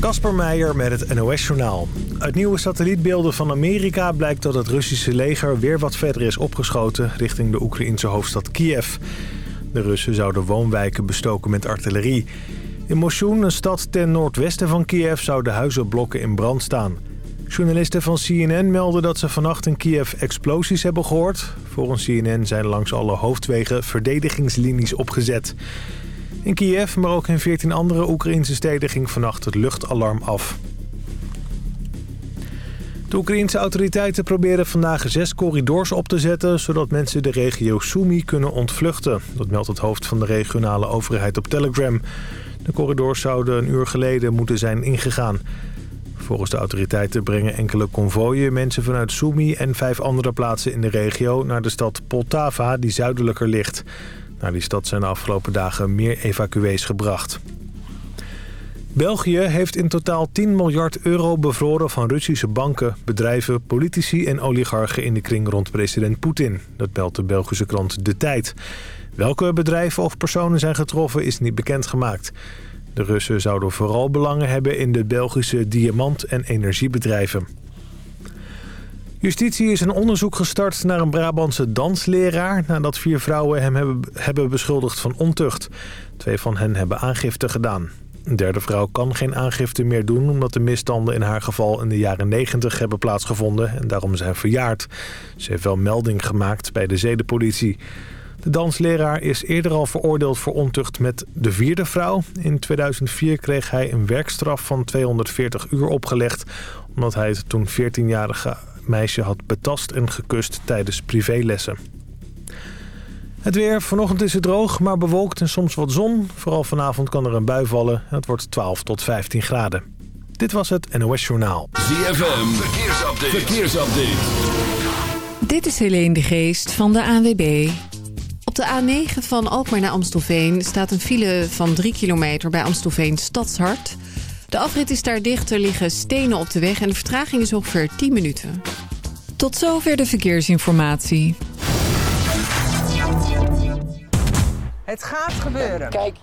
Kasper Meijer met het NOS-journaal. Uit nieuwe satellietbeelden van Amerika blijkt dat het Russische leger weer wat verder is opgeschoten richting de Oekraïnse hoofdstad Kiev. De Russen zouden woonwijken bestoken met artillerie. In Moshun, een stad ten noordwesten van Kiev, zouden huizenblokken in brand staan. Journalisten van CNN melden dat ze vannacht in Kiev explosies hebben gehoord. Volgens CNN zijn langs alle hoofdwegen verdedigingslinies opgezet. In Kiev, maar ook in 14 andere Oekraïnse steden ging vannacht het luchtalarm af. De Oekraïnse autoriteiten proberen vandaag zes corridors op te zetten... zodat mensen de regio Sumy kunnen ontvluchten. Dat meldt het hoofd van de regionale overheid op Telegram. De corridors zouden een uur geleden moeten zijn ingegaan. Volgens de autoriteiten brengen enkele konvooien mensen vanuit Sumy... en vijf andere plaatsen in de regio naar de stad Poltava, die zuidelijker ligt... Naar die stad zijn de afgelopen dagen meer evacuees gebracht. België heeft in totaal 10 miljard euro bevroren van Russische banken, bedrijven, politici en oligarchen in de kring rond president Poetin. Dat meldt de Belgische krant De Tijd. Welke bedrijven of personen zijn getroffen is niet bekendgemaakt. De Russen zouden vooral belangen hebben in de Belgische diamant- en energiebedrijven. Justitie is een onderzoek gestart naar een Brabantse dansleraar... nadat vier vrouwen hem hebben, beschuldigd van ontucht. Twee van hen hebben aangifte gedaan. Een derde vrouw kan geen aangifte meer doen... omdat de misstanden in haar geval in de jaren 90 hebben plaatsgevonden... en daarom zijn verjaard. Ze heeft wel melding gemaakt bij de zedenpolitie. De dansleraar is eerder al veroordeeld voor ontucht met de vierde vrouw. In 2004 kreeg hij een werkstraf van 240 uur opgelegd... omdat hij het toen 14-jarige meisje had betast en gekust tijdens privélessen. Het weer. Vanochtend is het droog, maar bewolkt en soms wat zon. Vooral vanavond kan er een bui vallen. Het wordt 12 tot 15 graden. Dit was het NOS Journaal. ZFM. Verkeersupdate. Verkeersupdate. Dit is Helene de Geest van de ANWB. Op de A9 van Alkmaar naar Amstelveen staat een file van 3 kilometer bij Amstelveen Stadshart... De afrit is daar dicht, er liggen stenen op de weg en de vertraging is ongeveer 10 minuten. Tot zover de verkeersinformatie. Het gaat gebeuren. Kijk.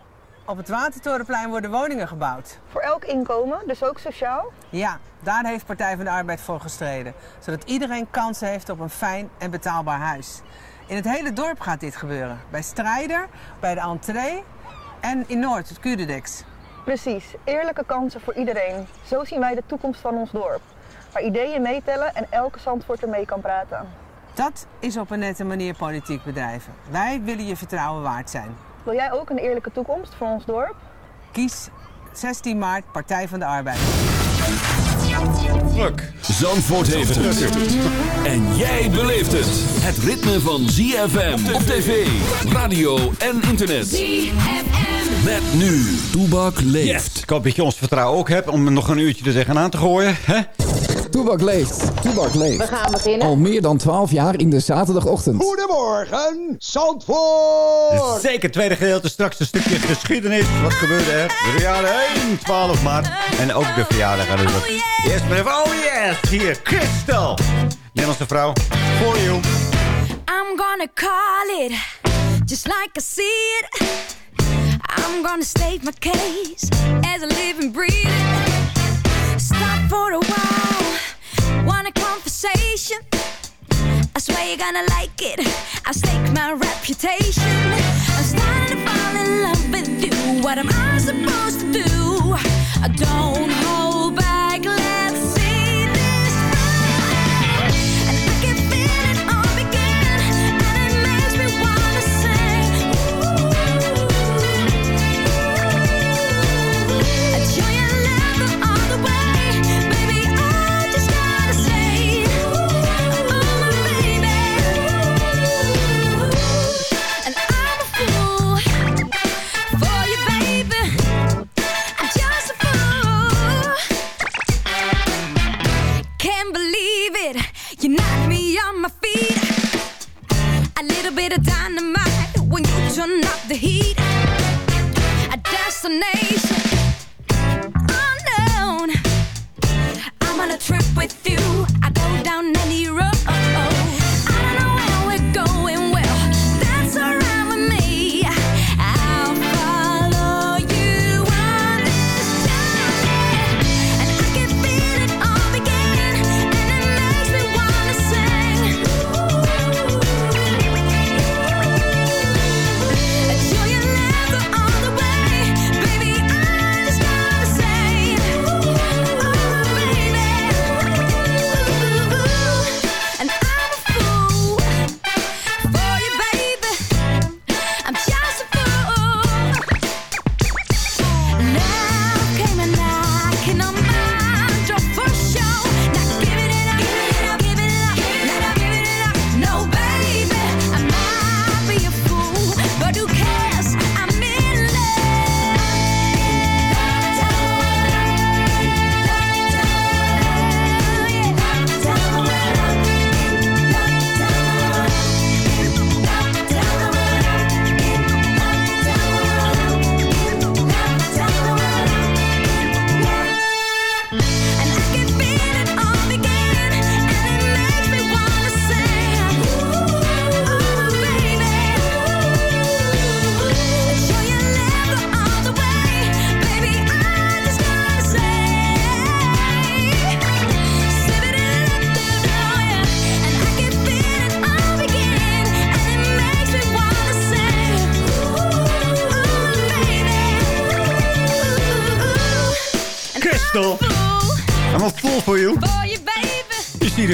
Op het Watertorenplein worden woningen gebouwd. Voor elk inkomen, dus ook sociaal? Ja, daar heeft Partij van de Arbeid voor gestreden. Zodat iedereen kansen heeft op een fijn en betaalbaar huis. In het hele dorp gaat dit gebeuren. Bij Strijder, bij de entree en in Noord, het Curedex. Precies, eerlijke kansen voor iedereen. Zo zien wij de toekomst van ons dorp. Waar ideeën meetellen en elke Zandvoorter mee kan praten. Dat is op een nette manier politiek bedrijven. Wij willen je vertrouwen waard zijn. Wil jij ook een eerlijke toekomst voor ons dorp? Kies 16 maart Partij van de Arbeid. Druk. Zandvoort heeft het. En jij beleeft het. Het ritme van ZFM op tv, radio en internet. ZFM. Met nu. Toebak leeft. Yes. Ik hoop dat je ons vertrouwen ook hebt om nog een uurtje er tegenaan te gooien. Hè? Toebak leeft. Toebak leeft. We gaan beginnen. Al meer dan 12 jaar in de zaterdagochtend. Goedemorgen, Zandvoort! Zeker, tweede gedeelte. Straks een stukje geschiedenis. Wat gebeurde er? De verjaardag 1, 12 maart. En ook de verjaardag natuurlijk. Oh, Eerst maar oh yes, hier, Crystal. Nederlandse vrouw, for you. I'm gonna call it, just like I see it. I'm gonna state my case as a living, breathing. Stop for a while, want a conversation. I swear you're gonna like it. I stake my reputation. I'm starting to fall in love with you. What am I supposed to do? I don't hold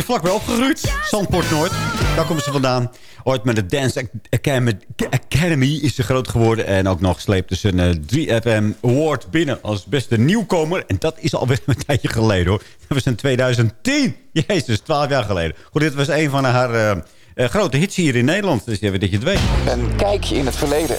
hier vlakbij opgegroeid. Zandpoort Noord. Daar komen ze vandaan. Ooit met de Dance Academy, is ze groot geworden. En ook nog sleepte ze een eh, 3FM Award binnen als beste nieuwkomer. En dat is alweer een tijdje geleden hoor. Dat was in 2010. Jezus, 12 jaar geleden. Goed, dit was een van haar eh, eh, grote hits hier in Nederland. Dus even dat je het weet. Een kijkje in het verleden.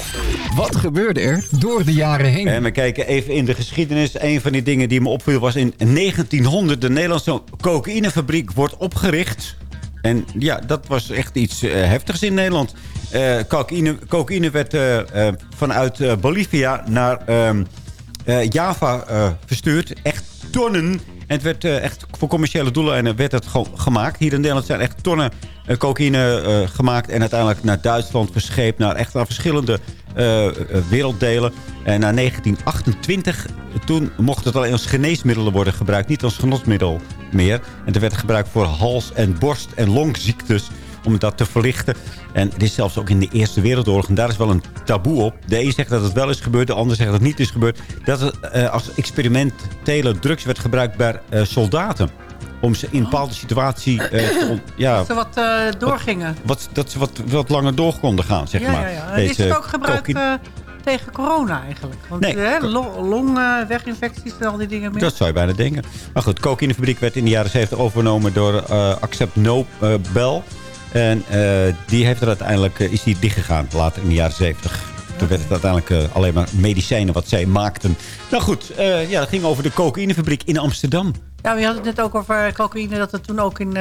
Wat gebeurde er door de jaren heen? En we kijken even in de geschiedenis. Een van die dingen die me opviel was in 1900. De Nederlandse cocaïnefabriek wordt opgericht. En ja, dat was echt iets eh, heftigs in Nederland. Eh, cocaïne, cocaïne werd eh, eh, vanuit eh, Bolivia naar ehm, eh, Java eh, verstuurd. Echt tonnen. Het werd eh, echt voor commerciële doeleinden werd het gemaakt. Hier in Nederland zijn echt tonnen eh, cocaïne eh, gemaakt. En uiteindelijk naar Duitsland verscheept. Naar echt naar verschillende werelddelen. En na 1928, toen mocht het alleen als geneesmiddelen worden gebruikt. Niet als genotmiddel meer. En er werd het gebruikt voor hals- en borst- en longziektes om dat te verlichten. En het is zelfs ook in de Eerste Wereldoorlog. En daar is wel een taboe op. De een zegt dat het wel is gebeurd. De ander zegt dat het niet is gebeurd. Dat het eh, als experimentele drugs werd gebruikt bij eh, soldaten. Om ze in een bepaalde situatie... eh, on- ja, Dat ze wat doorgingen. wat, dat ze wat, wat langer door konden gaan, zeg ja, maar. ja, ja. Is het ook gebruikt tegen corona eigenlijk? Want Nee. longweginfecties en al die dingen meer. Dat zou je bijna denken. Maar goed, de cocaïnefabriek werd in de jaren 70 overgenomen door Accept Nobel. En eh, die heeft er uiteindelijk, eh, is die dichtgegaan later in de jaren 70. Toen werd het uiteindelijk eh, alleen maar medicijnen wat zij maakten. Nou goed, ja, dat ging over de cocaïnefabriek in Amsterdam. Ja, we hadden het net ook over cocaïne, dat het toen ook in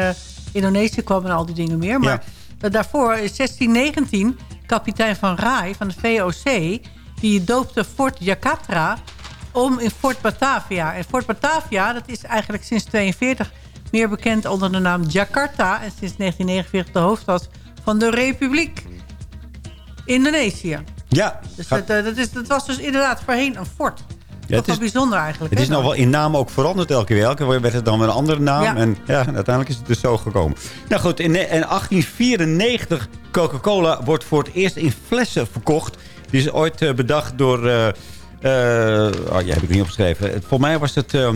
Indonesië kwam en al die dingen meer. Maar daarvoor, in 1619, kapitein Van Rai van de VOC... die doopte Fort Jakarta om in Fort Batavia. En Fort Batavia, dat is eigenlijk sinds 42 meer bekend onder de naam Jakarta... en sinds 1949 de hoofdstad van de Republiek Indonesië. Ja, Dus gaat- dat, eh, dat, is, dat was dus inderdaad voorheen een fort. Ja, dat het is wel bijzonder eigenlijk. Het is nou dan. wel in naam ook veranderd elke keer. Elke keer werd het dan weer een andere naam. Ja. En ja, uiteindelijk is het dus zo gekomen. Nou goed, in, in 1894 Coca-Cola wordt voor het eerst in flessen verkocht. Die is ooit eh, bedacht door... eh, oh, ja, heb ik niet opgeschreven. Voor mij was het... ehm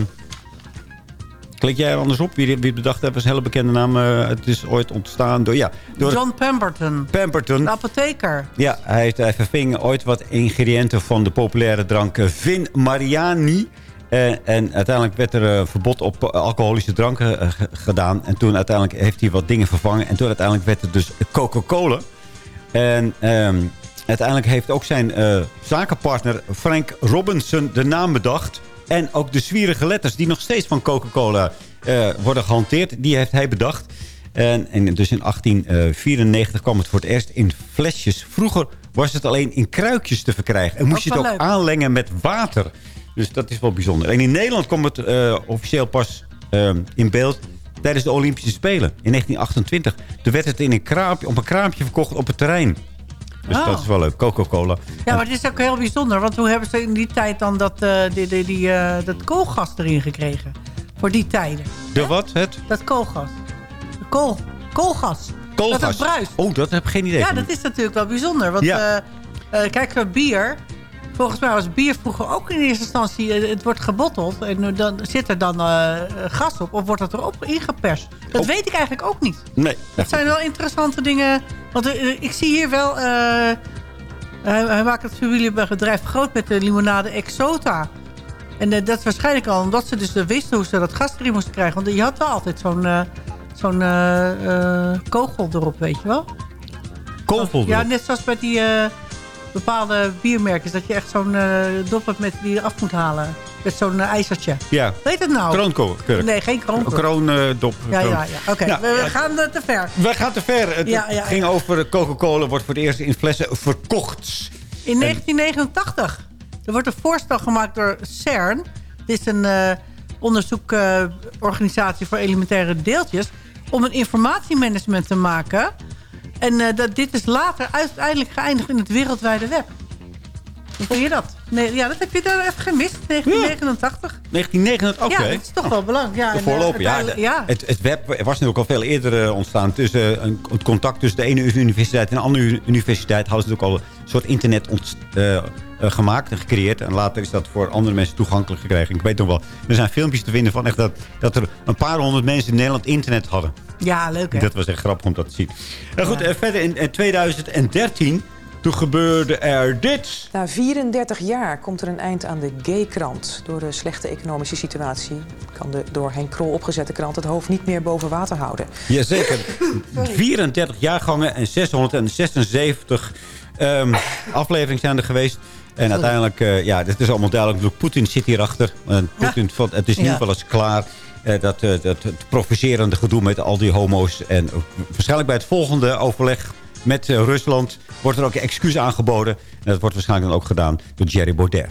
klik jij er anders op? Wie, wie bedacht heeft, is een hele bekende naam. Eh, het is ooit ontstaan door... Ja, door John Pemberton, Pemberton. de apotheker. Ja, hij, heeft, hij verving ooit wat ingrediënten van de populaire drank eh, Vin Mariani. Eh, en uiteindelijk werd er verbod op alcoholische dranken ge- gedaan. En toen uiteindelijk heeft hij wat dingen vervangen. En toen uiteindelijk werd het dus Coca-Cola. En ehm, uiteindelijk heeft ook zijn zakenpartner Frank Robinson de naam bedacht. En ook de zwierige letters die nog steeds van Coca-Cola eh, worden gehanteerd. Die heeft hij bedacht. En, en dus in 1894 kwam het voor het eerst in flesjes. Vroeger was het alleen in kruikjes te verkrijgen. En moest je het ook leuk. aanlengen met water. Dus dat is wel bijzonder. En in Nederland kwam het eh, officieel pas eh, in beeld tijdens de Olympische Spelen in 1928. Toen werd het in een kraampje, op een kraampje verkocht op het terrein. Dus Oh. dat is wel leuk. Coca-Cola. Ja, maar het is ook heel bijzonder. Want hoe hebben ze in die tijd dan dat, eh, die, die, die, eh, dat koolgas erin gekregen? Voor die tijden. De wat? Het? Dat koolgas. Kool, koolgas. Koolgas. Dat het bruist. Oh, dat heb ik geen idee Ja, van. dat is natuurlijk wel bijzonder. Want Ja. eh, kijk, eh, bier... Volgens mij was bier vroeger ook in eerste instantie... eh, het wordt gebotteld en dan zit er dan eh, gas op. Of wordt het erop ingeperst? Dat Oh. weet ik eigenlijk ook niet. Nee. Dat zijn wel interessante dingen. Want eh, ik zie hier wel... eh, hij, maakt het familiebedrijf groot met de limonade Exota. En eh, dat is waarschijnlijk al omdat ze dus wisten hoe ze dat gas erin moesten krijgen. Want je had wel altijd zo'n eh, zo'n eh, eh, kogel erop, weet je wel? Kogel Ja, net zoals bij die eh, bepaalde biermerken. Dat je echt zo'n eh, dop hebt met, die je af moet halen. Met zo'n eh, ijzertje. Ja. Weet het nou? Kroonkurk. Nee, geen kroonkurk. Kroondop. Ja, ja, ja. Oké, Nou, we, we gaan eh, te ver. Wij gaan te ver. Het Ja, ja, ging over Coca-Cola. Wordt voor het eerst in flessen verkocht. In 1989. Er wordt een voorstel gemaakt door CERN. Dit is een onderzoekorganisatie voor elementaire deeltjes. Om een informatiemanagement te maken. En eh, dat, dit is later uiteindelijk geëindigd in het wereldwijde web. Hoe je dat? Nee, ja, dat heb je daar even gemist. 1989. 1989, oké. Ja, dat is toch wel belangrijk. Ja, eh, ja. uiteindelijk- de- Het, het web was natuurlijk al veel eerder eh, ontstaan. Tussen, een, het contact tussen de ene universiteit en de andere universiteit... hadden ze natuurlijk al een soort internet eh, eh, gemaakt en gecreëerd. En later is dat voor andere mensen toegankelijk gekregen. Ik weet nog wel, er zijn filmpjes te vinden van echt dat, dat er een paar honderd mensen in Nederland internet hadden. Ja, leuk hè? Dat was echt grappig om dat te zien. En goed, eh, verder in, in 2013... Toen gebeurde er dit. Na 34 jaar komt er een eind aan de gay-krant. Door de slechte economische situatie kan de door Henk Krol opgezette krant het hoofd niet meer boven water houden. Jazeker. 34 jaargangen en 676 ehm, afleveringen zijn er geweest. En uiteindelijk, eh, ja, dit is allemaal duidelijk. Poetin zit hierachter. En Poetin vond, het is nu Ja. wel eens klaar. eh, dat, eh, dat het provocerende gedoe met al die homo's. En eh, waarschijnlijk bij het volgende overleg met eh, Rusland... wordt er ook een excuus aangeboden. En dat wordt waarschijnlijk dan ook gedaan door Jerry Baudet.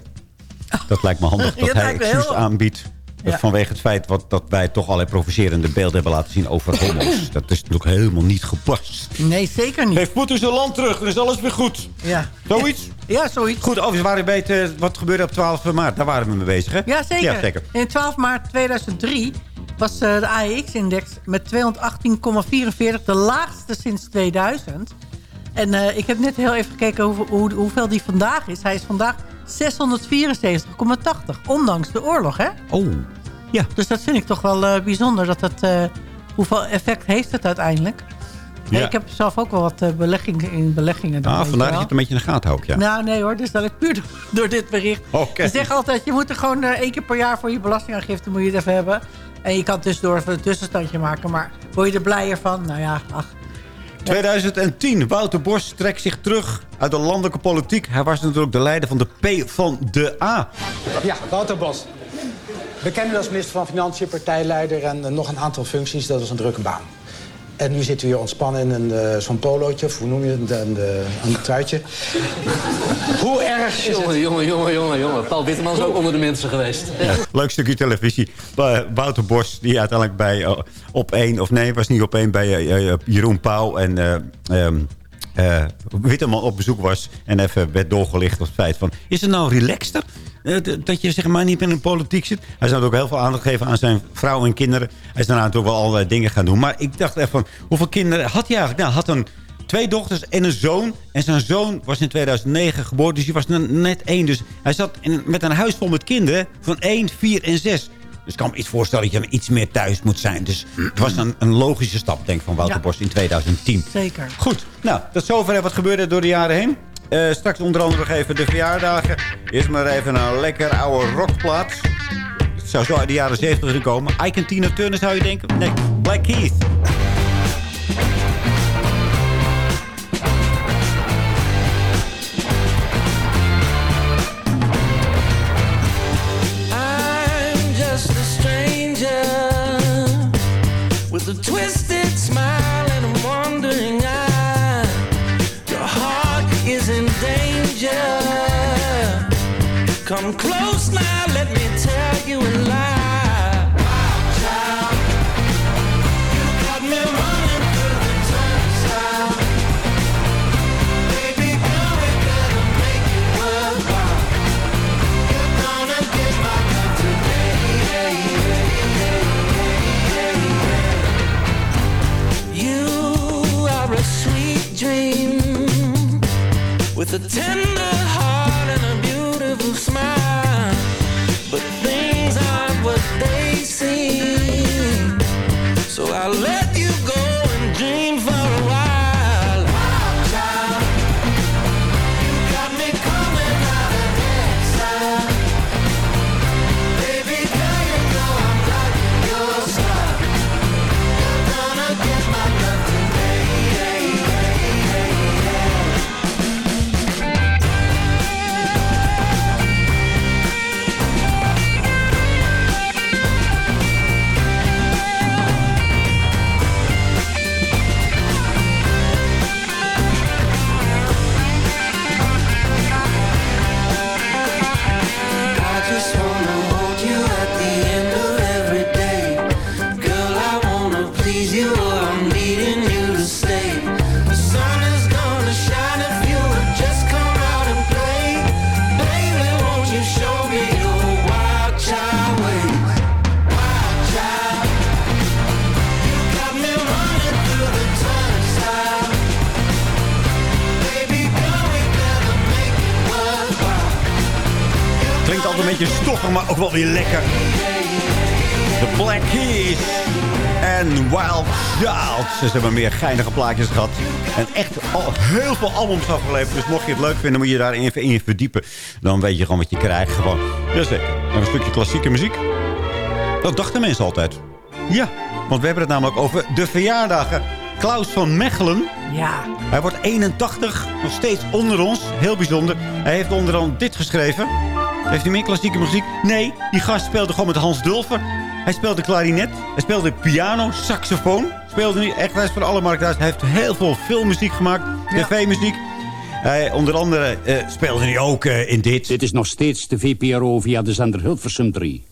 Dat lijkt me handig dat dat hij excuus heel- aanbiedt. Ja. Vanwege het feit wat, dat wij toch allerlei provocerende beelden hebben laten zien over homo's. Dat is natuurlijk helemaal niet gepast. Nee, zeker niet. Heeft Poetin zijn land terug, dan is alles weer goed. Ja. Zoiets? Ja, zoiets. Goed, overigens waren we bij het, eh, wat gebeurde op 12 maart. Daar waren we mee bezig, hè? Ja, zeker. Ja, zeker. In 12 maart 2003 was eh, de AEX-index met 218,44 de laagste sinds 2000. En eh, ik heb net heel even gekeken hoe, hoe, hoeveel die vandaag is. Hij is vandaag 674,80. Ondanks de oorlog, hè? Oh, ja. Dus dat vind ik toch wel eh, bijzonder. Dat het, eh, hoeveel effect heeft het uiteindelijk? Ja. Ik heb zelf ook wel wat beleggingen in beleggingen. Ah, vandaar dat je het een beetje in de gaten houdt, ja. Nou, nee hoor. Dus dat ik puur door, door dit bericht. Oké. Ze zeggen altijd, je moet er gewoon één keer per jaar voor je belastingaangifte moet je het even hebben. En je kan tussendoor even een tussenstandje maken. Maar word je er blijer van? Nou ja, ach. 2010. Wouter Bos trekt zich terug uit de landelijke politiek. Hij was natuurlijk de leider van de P van de A. Ja, Wouter Bos. Bekend als minister van Financiën, partijleider en eh, nog een aantal functies. Dat was een drukke baan. En nu zit u hier ontspannen in een, eh, zo'n polootje, of hoe noem je het, een, een, een truitje. hoe erg is het? Jongen, jongen, jongen, jongen, jongen. Paul Witteman is ook onder de mensen geweest. Leuk stukje televisie. Wouter Bos, die uiteindelijk bij eh, op één, of nee, was niet op één, bij eh, Jeroen Pauw en eh, ehm, eh, Witteman op bezoek was. En even werd doorgelicht op het feit van, is het nou relaxter? Eh, dat je zeg maar niet meer in de politiek zit. Hij zou ook heel veel aandacht geven aan zijn vrouw en kinderen. Hij is daarna natuurlijk wel allerlei dingen gaan doen. Maar ik dacht even van, hoeveel kinderen had hij eigenlijk? Nou, had een twee dochters en een zoon. En zijn zoon was in 2009 geboren, dus hij was net één. Dus hij zat in, met een huis vol met kinderen van 1, 4 en 6. Dus ik kan me iets voorstellen dat je iets meer thuis moet zijn. Dus het was een, een logische stap, denk ik, van Wouter Ja. Bos in 2010. Zeker. Goed, nou, tot zover wat gebeurde door de jaren heen. Eh, straks onder andere nog even de verjaardagen. Eerst maar even een lekker oude rockplaat. Het zou zo uit de jaren 70 kunnen komen. Ike en Tina Turner zou je denken? Nee, Black Keith. Come close now, let me tell you a lie. Child, you got me running through the turnstile. Baby gotta make it. You're gonna get my. You are a sweet dream with a tender Ze hebben meer geinige plaatjes gehad. En echt al heel veel albums afgeleverd. Dus mocht je het leuk vinden, moet je daar even in verdiepen. Dan weet je gewoon wat je krijgt. Gewoon. Jazeker. En een stukje klassieke muziek. Dat dachten mensen altijd. Ja, want we hebben het namelijk over de verjaardagen. Klaus van Mechelen. Ja. Hij wordt 81, nog steeds onder ons. Heel bijzonder. Hij heeft onder andere dit geschreven. Heeft hij meer klassieke muziek? Nee, die gast speelde gewoon met Hans Dulfer. Hij speelde klarinet. Hij speelde piano, saxofoon. Speelde nu echt, hij is van alle markten. Hij heeft heel veel filmmuziek gemaakt. TV-muziek. Hij, onder andere eh, speelde hij ook eh, in dit. Dit is nog steeds de VPRO via de zender Hilversum 3.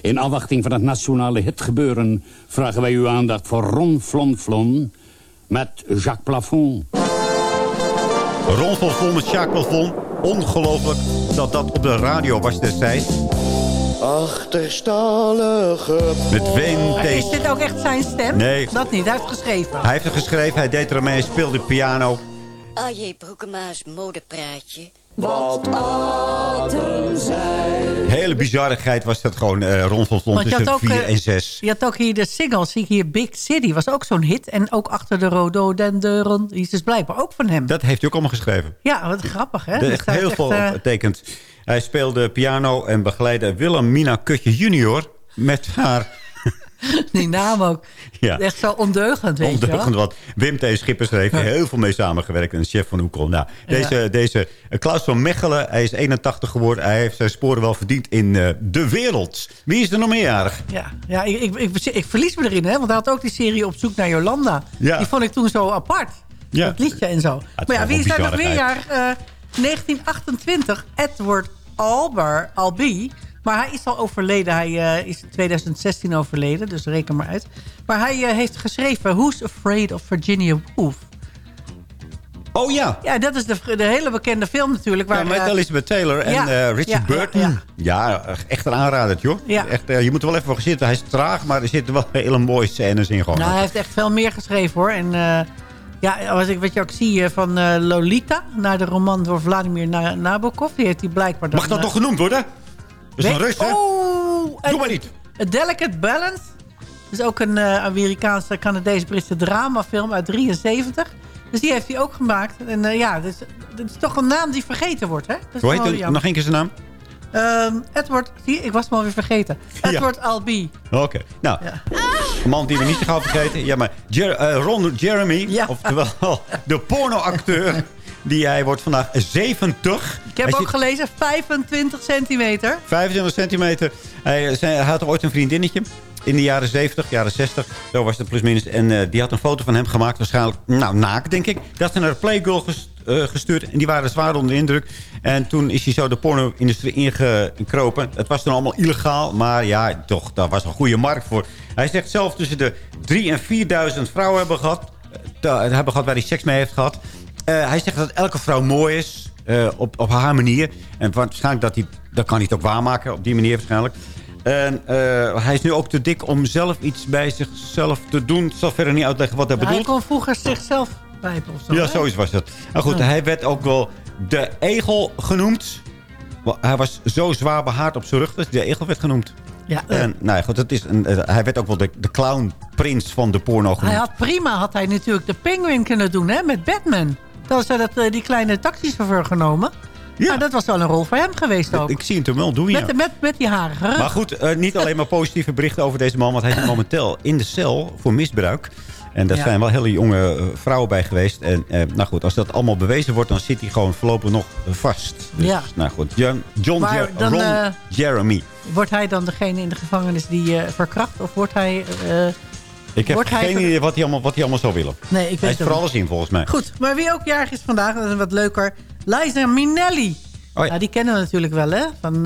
In afwachting van het nationale hitgebeuren... vragen wij uw aandacht voor Ron Flon Flon met Jacques Plafond. Ron van Vol met Jacques Plafond. Ongelooflijk dat dat op de radio was destijds. Achterstallige Met Ween Is dit ook echt zijn stem? Nee. Dat niet, hij heeft geschreven. Hij heeft het geschreven, hij deed er mee, speelde piano. Jee, Broekema's modepraatje. Wat aten zij? Hele bizarrigheid was dat gewoon eh Ron van Vlont Want je had tussen ook, 4 eh, en 6. Je had ook hier de single, zie ik hier Big City, was ook zo'n hit. En ook achter de rhododendron, die is dus blijkbaar ook van hem. Dat heeft hij ook allemaal geschreven. Ja, wat grappig, hè? Dat Dus echt hij heel veel eh, betekent. Hij speelde piano en begeleidde Wilhelmina Kutje junior met haar... die naam ook. Ja. Echt zo ondeugend, weet je wel. Ondeugend wat. Wim T. Schippers heeft heel veel mee samengewerkt. En de chef van Oekel. Nou, deze, deze eh, Klaus van Mechelen, hij is 81 geworden. Hij heeft zijn sporen wel verdiend in eh, de wereld. Wie is er nog meerjarig? Ja, ja ik, ik, ik, ik verlies me erin, hè? Want hij had ook die serie Op zoek naar Jolanda. Die vond ik toen zo apart. Dat liedje en zo. maar ja, wie is daar nog bizarrigheid. meer jaar? Eh, 1928, Edward Alber, Albee. Maar hij is al overleden. Hij eh, is in 2016 overleden, dus reken maar uit. Maar hij eh, heeft geschreven Who's Afraid of Virginia Woolf? Oh ja. Ja, dat is de, de hele bekende film natuurlijk. Waar, Ja, met eh, Elizabeth Taylor en ja, Richard ja, Burton. ja. Echt een aanrader, joh. Ja. Echt, je moet er wel even voor zitten. Hij is traag, maar er zitten wel hele mooie scènes in. Gewoon. Nou, hij heeft echt veel meer geschreven hoor. En ja, als ik wat je ook zie eh, van eh, Lolita, naar de roman door Vladimir Na- Nabokov, die heeft hij blijkbaar dan... Mag dat eh, toch genoemd worden? Is een rust, hè? Oh, Doe maar niet. A Delicate Balance. Dat is ook een eh, Amerikaanse, Canadees-Britse dramafilm uit 73. Dus die heeft hij ook gemaakt. En eh, ja, dat is, dat is toch een naam die vergeten wordt, hè? Dat is Hoe heet het? Nog één keer zijn naam? Ehm, Edward, zie, ik was hem alweer vergeten. Edward Albee. Oké. Nou, een man die we niet zo gauw vergeten. Ja, maar Jer eh, Ron Jeremy, oftewel de pornoacteur. Die hij wordt vandaag 70. Ik heb Hij ook zit gelezen 25 centimeter. 25 centimeter. Hij, hij had ooit een vriendinnetje. In de jaren 70, jaren 60. Zo was het plusminus. En eh, die had een foto van hem gemaakt. Waarschijnlijk, nou, naakt, denk ik. Dat ze naar de Playgirl gestuurd. En die waren zwaar onder de indruk. En toen is hij zo de porno-industrie ingekropen. Het was toen allemaal illegaal. Maar ja, toch, daar was een goede markt voor. Hij zegt zelf tussen de 3.000 en 4.000 vrouwen hebben gehad. eh, hebben gehad waar hij seks mee heeft gehad. Eh, hij zegt dat elke vrouw mooi is. eh, op, op haar manier. En waarschijnlijk dat hij... Dat kan hij het ook waarmaken. Op die manier waarschijnlijk. En eh, hij is nu ook te dik om zelf iets bij zichzelf te doen. Ik zal verder niet uitleggen wat hij hij bedoelt. kon vroeger zichzelf pijpen of zo. Ja, hè? zoiets was dat. Maar goed, Ja. hij werd ook wel de egel genoemd. Hij was zo zwaar behaard op zijn rug dat hij de egel werd genoemd. Ja, eh, En nou ja, goed, dat is een, eh, hij werd ook wel de, de clownprins van de porno hij had prima had hij natuurlijk de penguin kunnen doen hè, met Batman. Was hij dat, eh, die kleine taxichauffeur genomen. Ja. dat was wel een rol voor hem geweest ook. Ik zie het hem wel doen, ja. met, met, met die harige rug. Maar goed, niet alleen maar positieve berichten over deze man. Want hij zit momenteel in de cel voor misbruik. En daar Ja. zijn wel hele jonge eh, vrouwen bij geweest. En eh, nou goed, als dat allemaal bewezen wordt... dan zit hij gewoon voorlopig nog vast. Dus, Ja. Nou goed, John, John Maar dan, Ron eh, Jeremy. Wordt hij dan degene in de gevangenis die eh, verkracht? Of wordt hij... eh, Ik heb wordt geen idee wat hij, allemaal, wat hij allemaal zou willen. Nee, ik weet hij is voor alles in, volgens mij. Goed, maar wie ook jarig is vandaag, dat is wat leuker. Liza Minnelli. Oh ja. Nou, die kennen we natuurlijk wel, hè? Van...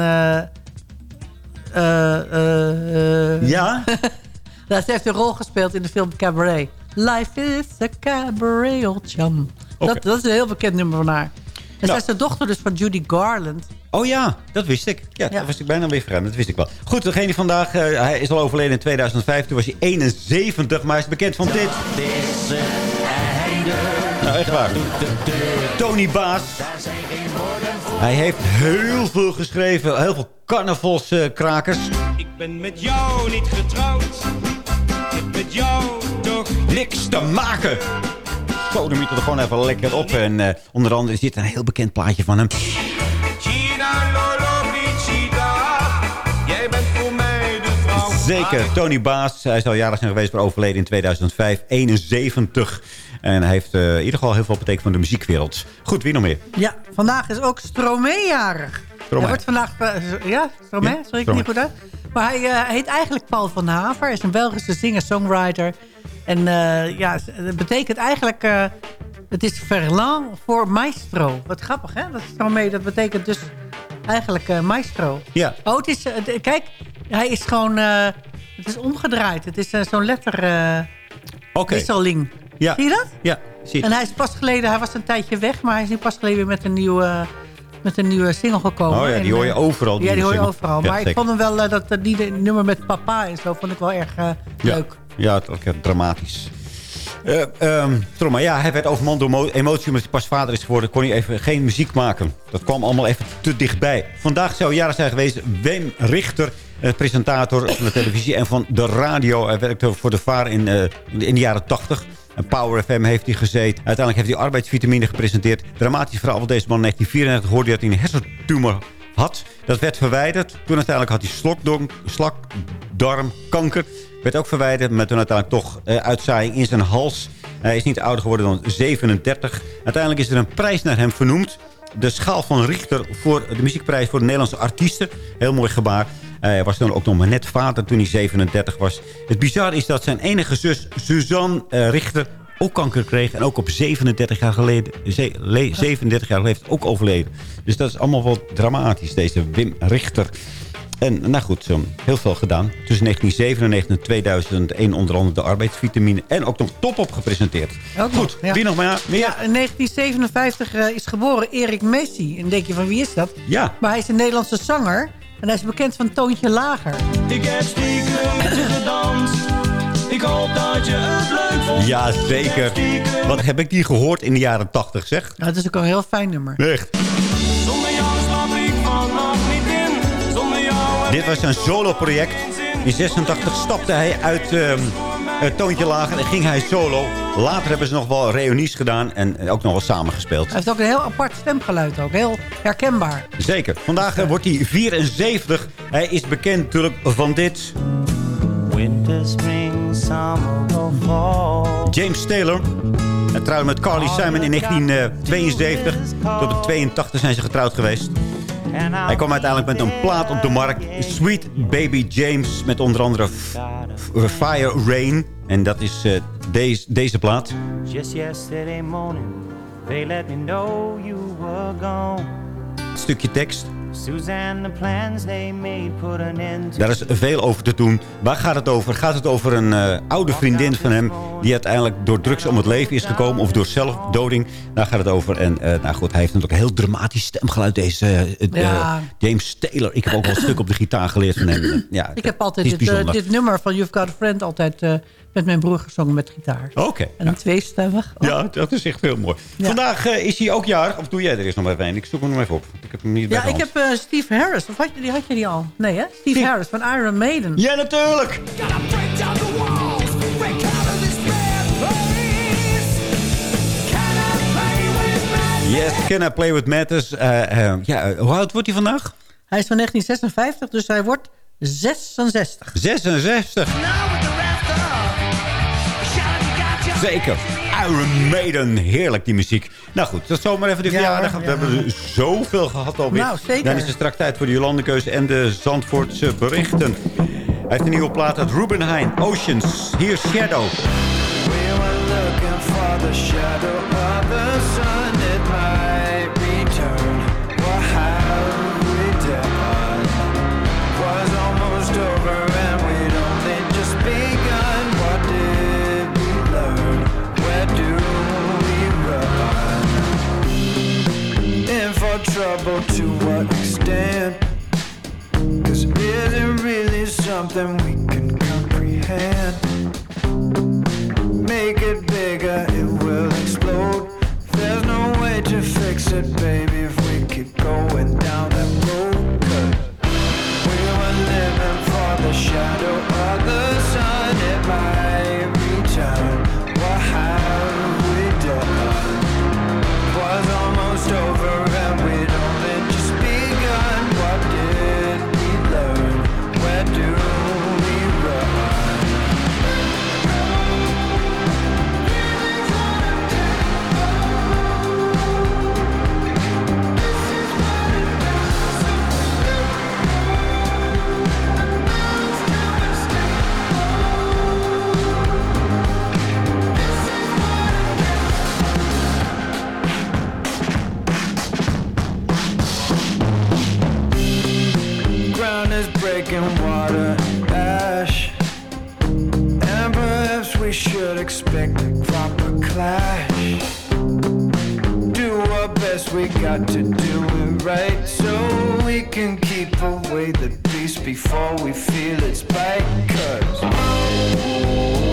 Ja? nou, ze heeft een rol gespeeld in de film Cabaret. Life is a cabaret, chum. Dat, dat is een heel bekend nummer van haar. En zij Nou. is de dochter dus van Judy Garland. Oh ja, dat wist ik. Ja, dat was ik bijna weer vergeten. Dat wist ik wel. Goed, degene die vandaag... eh, hij is al overleden in 2005. Toen was hij 71, maar hij is bekend van dit. is het einde. Nou, echt waar. Tony Baas. Daar zijn geen woorden voor Hij heeft heel veel geschreven. Heel veel carnavalskrakers. Ik ben met jou niet getrouwd. Ik heb met jou Niks te maken. Zo, dan moet je er gewoon even lekker op. En eh, onder andere is dit een heel bekend plaatje van hem. Gina Lollobrigida. Jij bent voor mij de vrouw. Zeker, Tony Baas. Hij is al jarig zijn geweest, maar overleden in 2005. 71. En hij heeft eh, in ieder geval heel veel betekend van de muziekwereld. Goed, wie nog meer? Ja, vandaag is ook Stromae jarig. Stromae. Hij wordt vandaag... eh, ja, Stromae? Ja, Sorry, ik het niet goed uit. Maar hij eh, heet eigenlijk Paul van Haver. Hij is een Belgische singer-songwriter. En eh, ja, het betekent eigenlijk... eh, het is verlan voor maestro. Wat grappig, hè? Dat Stromae, dat betekent dus eigenlijk eh, maestro. Ja. Oh, het is... kijk, hij is gewoon... het is omgedraaid. Het is zo'n letter... Oké. wisseling. Ja. Zie je dat? Ja, zie. En hij is pas geleden, hij was een tijdje weg, maar hij is nu pas geleden weer met een nieuwe, met een nieuwe single gekomen. Oh ja, die En, hoor je overal, die Ja, die hoor je overal. Ja, maar ik vond hem wel, eh, dat, dat die de nummer met papa en zo, vond ik wel erg Ja. leuk. Ja, het heel dramatisch. Ehm, Troma, ja, hij werd overmand door mo- emotie omdat hij pas vader is geworden. Kon hij even geen muziek maken. Dat kwam allemaal even te dichtbij. Vandaag zou jaren zijn geweest Wim Richter, eh, presentator van de televisie en van de radio. Hij werkte voor de VAR in, eh, in de jaren 80. En Power FM heeft hij gezeten. Uiteindelijk heeft hij arbeidsvitamine gepresenteerd. Dramatisch verhaal van deze man in 1994 hoorde hij dat hij een hersentumor had. Dat werd verwijderd. Toen uiteindelijk had hij slokdorm, slakdarmkanker. Werd ook verwijderd, maar toen uiteindelijk toch eh, uitzaaiing in zijn hals. Hij is niet ouder geworden dan 37. Uiteindelijk is er een prijs naar hem vernoemd. De schaal van Richter voor de muziekprijs voor de Nederlandse artiesten. Heel mooi gebaar. Hij was dan ook nog maar net vader toen hij 37 was. Het bizarre is dat zijn enige zus, Suzanne eh, Richter, ook kanker kreeg. En ook op 37 jaar geleden, ze- le- 37 jaar ook overleden. Dus dat is allemaal wel dramatisch, deze Wim Richter. En nou goed, zo heel veel gedaan. Tussen 1997 en 2001 onder andere de arbeidsvitamine. En ook nog top op gepresenteerd. Ook goed, nog, ja. wie nog meer? meer? Ja, in 1957 eh, is geboren Erik Messi. En dan denk je van wie is dat? Ja. Maar hij is een Nederlandse zanger. En hij is bekend van Toontje Lager. Ik heb stiekem met je gedanst. Ik hoop dat je het leuk vond. Ja, zeker. Wat heb ik die gehoord in de jaren 80, zeg? Nou, het is ook een heel fijn nummer. Echt. Dit was zijn solo-project. In 86 stapte hij uit ehm, het toontje lager en ging hij solo. Later hebben ze nog wel reunies gedaan en ook nog wel samengespeeld. Hij heeft ook een heel apart stemgeluid ook. Heel herkenbaar. Zeker. Vandaag eh, wordt hij 74. Hij is bekend natuurlijk van dit. Winter, spring, summer or fall. James Taylor. Hij trouwde met Carly Simon in 1972. Tot op 82 zijn ze getrouwd geweest. Hij kwam uiteindelijk met een plaat op de markt. Sweet Baby James. Met onder andere Fire Rain. En dat is eh, deze, deze plaat. Just yesterday morning, they let me know you were gone. Stukje tekst. Suzanne, the plans they made put an end to Daar is veel over te doen. Waar gaat het over? Gaat het over een eh, oude vriendin van hem... die uiteindelijk door drugs om het leven is gekomen... of door zelfdoding? Daar gaat het over. En eh, nou goed, hij heeft natuurlijk een heel dramatisch stemgeluid... deze eh, eh, Ja. James Taylor. Ik heb ook wel een stuk op de gitaar geleerd van hem. Ja, Ik heb altijd dit, nummer van You've Got a Friend altijd eh, met mijn broer gezongen met gitaar. Oké. En dan tweestemmig. Oh. Ja, dat is echt heel mooi. Ja. Vandaag eh, is hij ook jarig. Of doe jij er eerst nog maar even een? Ik zoek hem nog even op. Ik heb hem niet bij Ja, ik heb eh, Steve Harris. Of had je, die had je die al? Nee, hè? Steve Harris van Iron Maiden. Ja, natuurlijk! Yes, Can I Play With Matters? Eh, eh, ja, hoe oud wordt hij vandaag? Hij is van 1956, dus hij wordt 66. 66. Zeker. Iron Maiden. Heerlijk, die muziek. Nou goed, dat is zomaar even de Ja, verjaardag. We hebben er zoveel gehad alweer. Nou, zeker. Dan is het straks tijd voor de Jolandekeuze en de Zandvoortse berichten. Hij heeft een nieuwe plaat uit Ruben Heijn, Oceans. Hier Shadow. We were looking for the shadow of the sun. Trouble to what extent? Cause is it really something we can comprehend? Make it bigger, it will explode. There's no way to fix it, baby, clash. Do our best, we got to do it right. So we can keep away the beast before we feel its bite. Cause.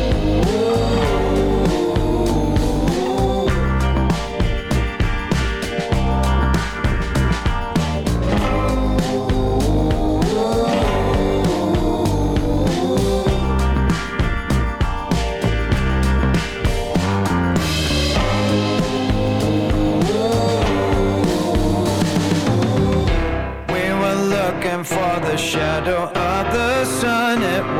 Shadow of the sun, it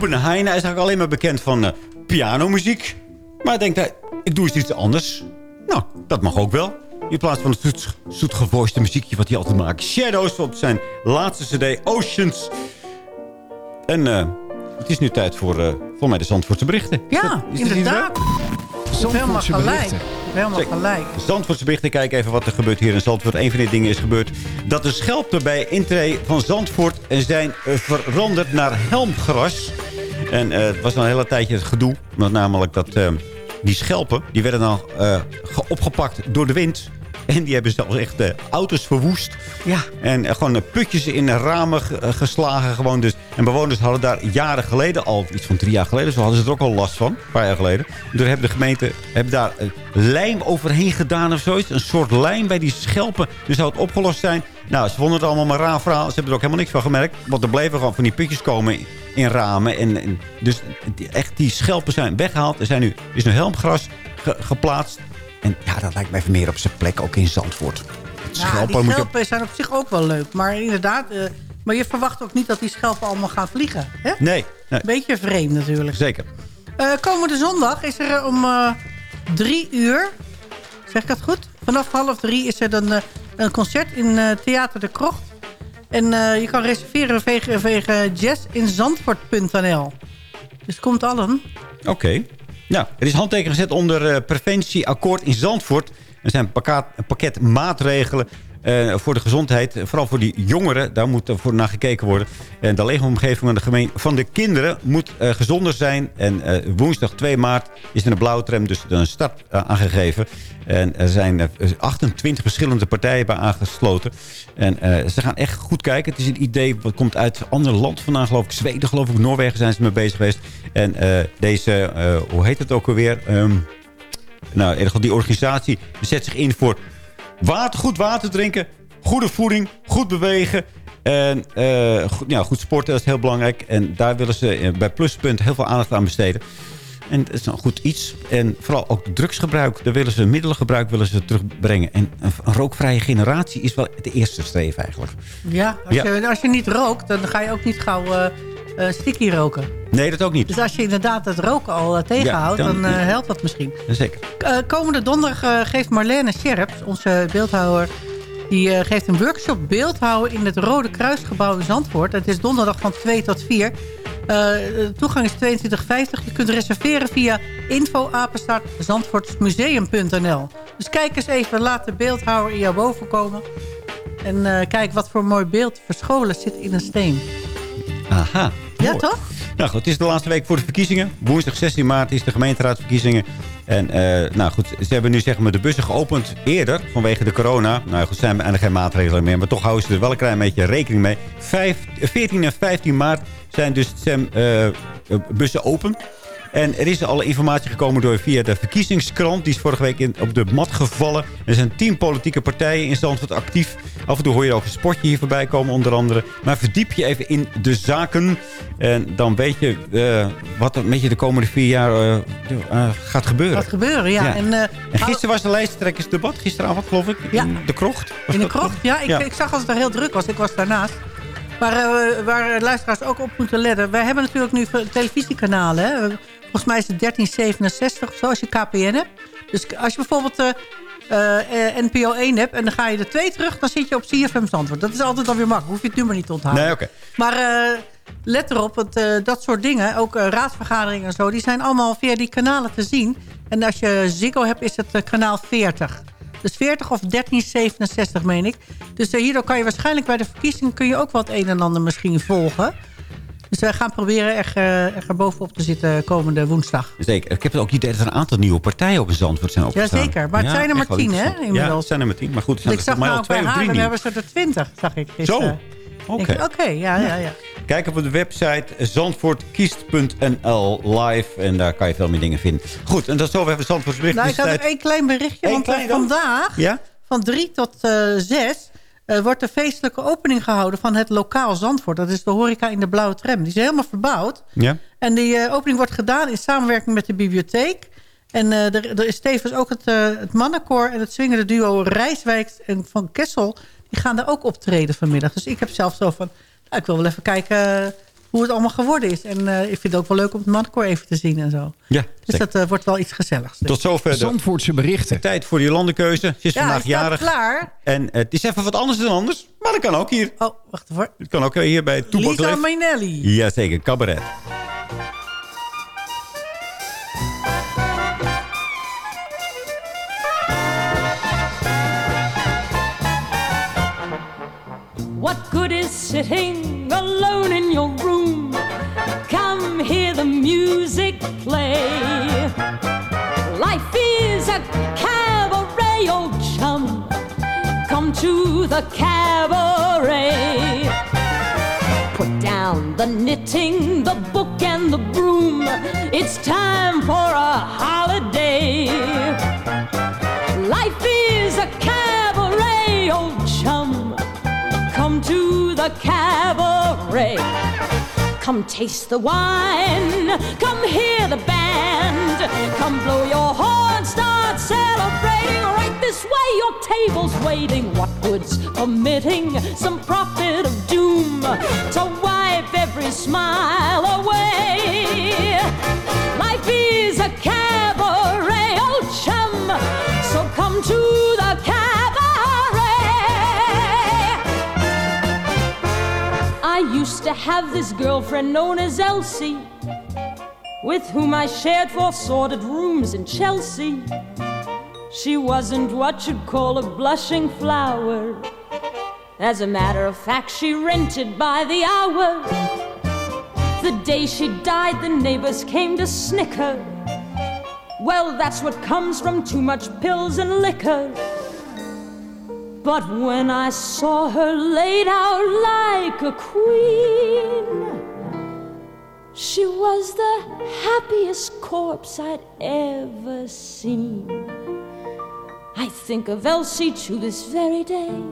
Ruben Heijn hij is eigenlijk alleen maar bekend van eh, pianomuziek. Maar hij denkt, hij, ik doe eens iets anders. Nou, dat mag ook wel. In plaats van het zoet, zoetgevoiste muziekje wat hij altijd maakt. Shadows op zijn laatste cd, Oceans. En eh, het is nu tijd voor, eh voor mij de Zandvoortse berichten. Ja, Is dat- is inderdaad. Zandvoortse gelijk. berichten. Helemaal Zeker. gelijk. Zandvoortse berichten. Kijk even wat er gebeurt hier in Zandvoort. Een van die dingen is gebeurd dat de schelpen bij intree van Zandvoort zijn eh, veranderd naar helmgras. En eh, het was al een hele tijdje het gedoe. Want namelijk dat eh, die schelpen, die werden dan ge- opgepakt door de wind. En die hebben zelfs echt de auto's verwoest. Ja. En eh, gewoon eh, putjes in ramen ge- eh, geslagen. Gewoon dus. En bewoners hadden daar jaren geleden al, iets van drie jaar geleden... zo hadden ze er ook al last van, een paar jaar geleden. Toen hebben de gemeente hebben daar eh, lijm overheen gedaan of zoiets. Een soort lijm bij die schelpen. Dus zou het opgelost zijn. Nou, ze vonden het allemaal maar raar verhaal. Ze hebben er ook helemaal niks van gemerkt. Want er bleven gewoon van die putjes komen in ramen. En, en dus echt die schelpen zijn weggehaald. Er zijn nu, is nu helmgras ge- geplaatst. En ja, dat lijkt mij even meer op zijn plek, ook in Zandvoort. Het Ja, schelpen die je... schelpen zijn op zich ook wel leuk. Maar inderdaad, eh, maar je verwacht ook niet dat die schelpen allemaal gaan vliegen. Hè? Nee, nee. Beetje vreemd natuurlijk. Zeker. Eh, komende zondag is er om eh, drie uur, zeg ik dat goed? Vanaf half drie is er dan een concert in Theater de Krocht. En je kan reserveren via, via jazzinzandvoort.nl. Dus komt allen. Oké. Nou, er is handtekening gezet onder eh, preventieakkoord in Zandvoort. Er zijn een pakket, een pakket maatregelen eh, voor de gezondheid. Vooral voor die jongeren, daar moet voor naar gekeken worden. En de leefomgeving van de, gemeen, van de kinderen moet eh, gezonder zijn. En eh, woensdag 2 maart is er een blauwtram dus een start aangegeven. En er zijn eh, 28 verschillende partijen bij aangesloten. En ze gaan echt goed kijken. Het is een idee wat komt uit een ander land vandaan, geloof ik. Zweden, geloof ik. Noorwegen zijn ze mee bezig geweest. En deze, hoe heet het ook alweer? Ehm, nou, in ieder geval die organisatie zet zich in voor water, goed water drinken, goede voeding, goed bewegen. En eh, goed, ja, goed sporten, is heel belangrijk. En daar willen ze eh, bij Pluspunt heel veel aandacht aan besteden. En dat is een goed iets. En vooral ook drugsgebruik. Daar willen ze middelengebruik willen ze terugbrengen. En een, rookvrije generatie is wel de eerste streven eigenlijk. Ja, als, Ja. Je, als je niet rookt, dan ga je ook niet gauw eh eh, sticky roken. Nee, dat ook niet. Dus als je inderdaad het roken al eh, tegenhoudt, Ja, dan, dan- eh, helpt dat misschien. Zeker. Komende donderdag geeft Marlene Scherps, onze beeldhouwer... die geeft een workshop beeldhouden in het Rode Kruisgebouw in Zandvoort. Het is donderdag van 2 tot 4. Eh, de toegang is 22,50. Je kunt reserveren via info-zandvoortsmuseum.nl. Dus kijk eens even, laat de beeldhouwer in jou boven komen. En kijk wat voor mooi beeld verscholen zit in een steen. Aha. Ja, toch? Nou goed, het is de laatste week voor de verkiezingen. Woensdag 16 maart is de gemeenteraadsverkiezingen. En eh, nou goed, ze hebben nu zeg maar de bussen geopend eerder vanwege de corona. Nou goed, zijn er geen maatregelen meer. Maar toch houden ze er wel een klein beetje rekening mee. Vijf, 14 en 15 maart zijn dus stembussen open. En er is al informatie gekomen door via de verkiezingskrant. Die is vorige week in, op de mat gevallen. Er zijn tien politieke partijen in Zandvoort actief. Af en toe hoor je ook een sportje hier voorbij komen onder andere. Maar verdiep je even in de zaken. En dan weet je eh, wat er met je de komende vier jaar eh, eh, gaat gebeuren. Gaat gebeuren, ja. En, En gisteren was de lijsttrekkersdebat, gisteravond geloof ik, in de krocht. In de krocht, ja. Ik, Ja. ik zag als het er heel druk was. Ik was daarnaast. Maar waar luisteraars ook op moeten letten. Wij hebben natuurlijk nu televisiekanalen. Hè. Volgens mij is het 1367 of zo als je KPN hebt. Dus als je bijvoorbeeld eh, eh, NPO 1 hebt... en dan ga je er twee terug, dan zit je op CFM Zandvoort. Dat is altijd dan weer makkelijk. Hoef je het nummer niet te onthouden. Nee, oké. Maar eh, let erop, want dat soort dingen, ook raadsvergaderingen en zo... die zijn allemaal via die kanalen te zien. En als je Ziggo hebt, is het kanaal 40. Dus 40 of 1367, meen ik. Dus hierdoor kan je waarschijnlijk bij de verkiezingen... kun je ook wat een en ander misschien volgen. Dus wij gaan proberen er, eh, er bovenop te zitten komende woensdag. Zeker. Ik heb ook idee dat er een aantal nieuwe partijen in Zandvoort zijn opgestaan. Jazeker, maar het zijn er maar echt tien, hè, inmiddels. Ja, het zijn er maar tien. Maar goed, zijn ik er zag mij nou al twee of drie nieuwe. hebben ze er 20, zag ik gisteren. Zo, oké. Ik- Oké, ja, ja, ja. Kijk op de website zandvoortkiest.nl live. En daar kan je veel meer dingen vinden. Goed, en dat is zo. We hebben Zandvoorts bericht. Nou, ik Dus had nog één klein berichtje. Eén want eh, klein dan? vandaag, Ja? van 3 tot eh 6... eh, wordt de feestelijke opening gehouden van het lokaal Zandvoort. Dat is de horeca in de blauwe tram. Die is helemaal verbouwd. Ja? En die eh, opening wordt gedaan in samenwerking met de bibliotheek. En eh, er, er is tevens ook het, het mannenkoor en het swingende duo Rijswijk en Van Kessel. Die gaan daar ook optreden vanmiddag. Dus ik heb zelf zo van, nou, ik wil wel even kijken hoe het allemaal geworden is. En eh, ik vind het ook wel leuk om het mannenkoor even te zien en zo. Ja, Dus zeker. dat eh, wordt wel iets gezelligs. Tot zover de Zandvoortse berichten. tijd voor die landenkeuze. Ze is ja, vandaag jarig. klaar. En het is even wat anders dan anders. Maar dat kan ook hier. Oh, wacht even. Het kan ook hier bij Toepak Lisa Leef. Mainelli. Jazeker, cabaret. Is sitting alone in your room? Come hear the music play. Life is a cabaret, old chum. Come to the cabaret. Put down the knitting, the book, and the broom. It's time for a holiday. Life the cabaret. Come taste the wine. Come hear the band. Come blow your horn. Start celebrating. Right this way, your table's waiting. What good's omitting some prophet of doom to wipe every smile away? Life is a cabaret, old chum. To have this girlfriend known as Elsie, with whom I shared four sordid rooms in Chelsea. She wasn't what you'd call a blushing flower. As a matter of fact, she rented by the hour. The day she died, the neighbors came to snicker. Well, that's what comes from too much pills and liquor. But when I saw her laid out like a queen, she was the happiest corpse I'd ever seen. I think of Elsie to this very day.